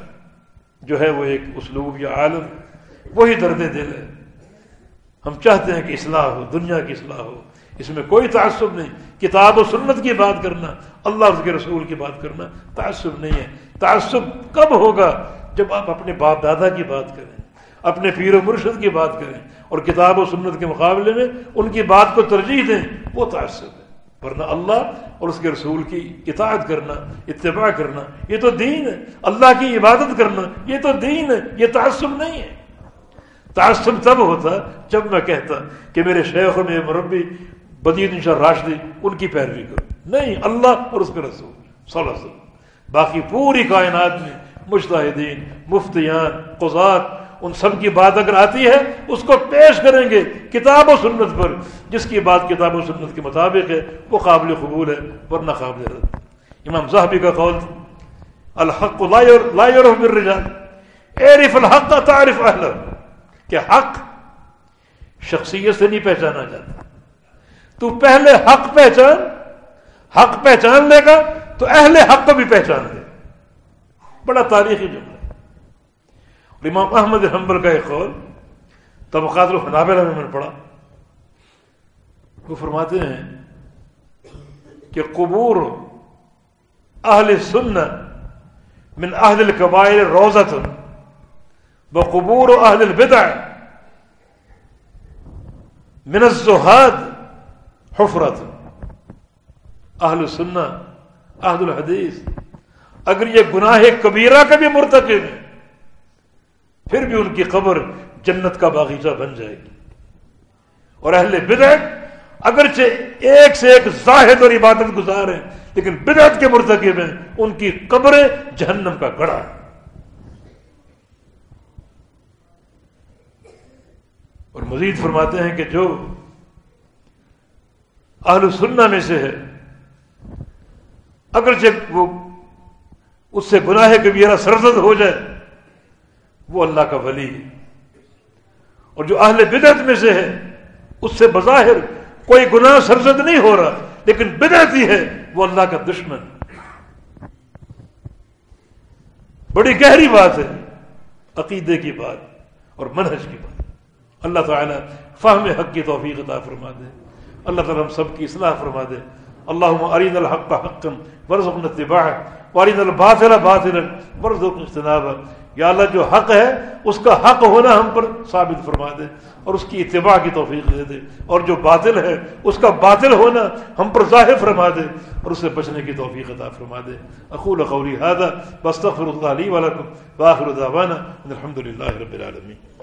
جو ہے وہ ایک اسلوب یا عالم وہی درد دل ہے۔ ہم چاہتے ہیں کہ اصلاح ہو، دنیا کی اصلاح ہو۔ اس میں کوئی تعصب نہیں۔ کتاب و سنت کی بات کرنا، اللہ کے رسول کی بات کرنا تعصب نہیں ہے۔ تعصب کب ہوگا؟ جب آپ اپنے باپ دادا کی بات کریں، اپنے پیر و مرشد کی بات کریں اور کتاب و سنت کے مقابلے میں ان کی بات کو ترجیح دیں، وہ تعصب ہے۔ ورنہ اللہ اور اس کے رسول کی اطاعت کرنا، اتباع کرنا، یہ تو دین ہے۔ اللہ کی عبادت کرنا، یہ تو دین ہے۔ یہ تعصب نہیں ہے۔ تعصب تب ہوتا جب میں کہتا کہ میرے شیخ میں مربی بدین شاہ راشدی، ان کی پیروی کرو۔ نہیں، اللہ اور اس کے رسول، صلی اللہ علیہ وسلم۔ باقی پوری کائنات میں مشتحدین مفتیان قزات ان سب کی بات اگر آتی ہے، اس کو پیش کریں گے کتاب و سنت پر، جس کی بات کتاب و سنت کے مطابق ہے، وہ قابل قبول ہے، ورنہ قابل رد۔ امام صاحبی کا قول، الحق لا بالرجال۔ اعرف الحق، تعرف کہ حق شخصیت سے نہیں پہچانا جاتا۔ تو پہلے حق پہچان حق پہچان لے گا تو اہل حق کو بھی پہچان دے بڑا تاریخی جملہ اور امام احمد حنبل کا ایک قول، طبقات الحنابلہ میں میں نے پڑھا۔ وہ فرماتے ہیں کہ قبور اہل سن من اہل القبائل روزت و قبور اہل البدع من الزہاد حفرت۔ اہل سنہ، اہل الحدیث۔ اگر یہ گناہ کبیرہ کا بھی مرتکب ہے پھر بھی ان کی قبر جنت کا باغیچہ بن جائے گی۔ اور اہل بدعت اگرچہ ایک سے ایک زاہد اور عبادت گزار ہیں، لیکن بدعت کے مرتکب ہیں، ان کی قبریں جہنم کا گڑا ہے۔ اور مزید فرماتے ہیں کہ جو اہل سننا میں سے ہے، اگرچہ وہ اس سے گناہ کبیرہ سرزد ہو جائے، وہ اللہ کا ولی ہے۔ اور جو اہل بدعت میں سے ہے، اس سے بظاہر کوئی گناہ سرزد نہیں ہو رہا، لیکن بدعت ہی ہے، وہ اللہ کا دشمن۔ بڑی گہری بات ہے، عقیدے کی بات اور منہج کی بات۔ اللہ تعالیٰ فہم حق کی توفیق عطا فرما دے اللہ تعالیٰ ہم سب کی اصلاح فرما دے اللہ ارین الحق حقا ورزقنا اتباعه وارنا الباطل باطلا ورزقنا اجتنابه یا اللہ جو حق ہے، اس کا حق ہونا ہم پر ثابت فرما دے اور اس کی اتباع کی توفیق دے دے۔ اور جو باطل ہے، اس کا باطل ہونا ہم پر ظاہر فرما دے اور اسے بچنے کی توفیق عطا فرما دے اقول قولی هذا بستغفر الله لي ولكم واخر دعوانا الحمد لله رب العالمين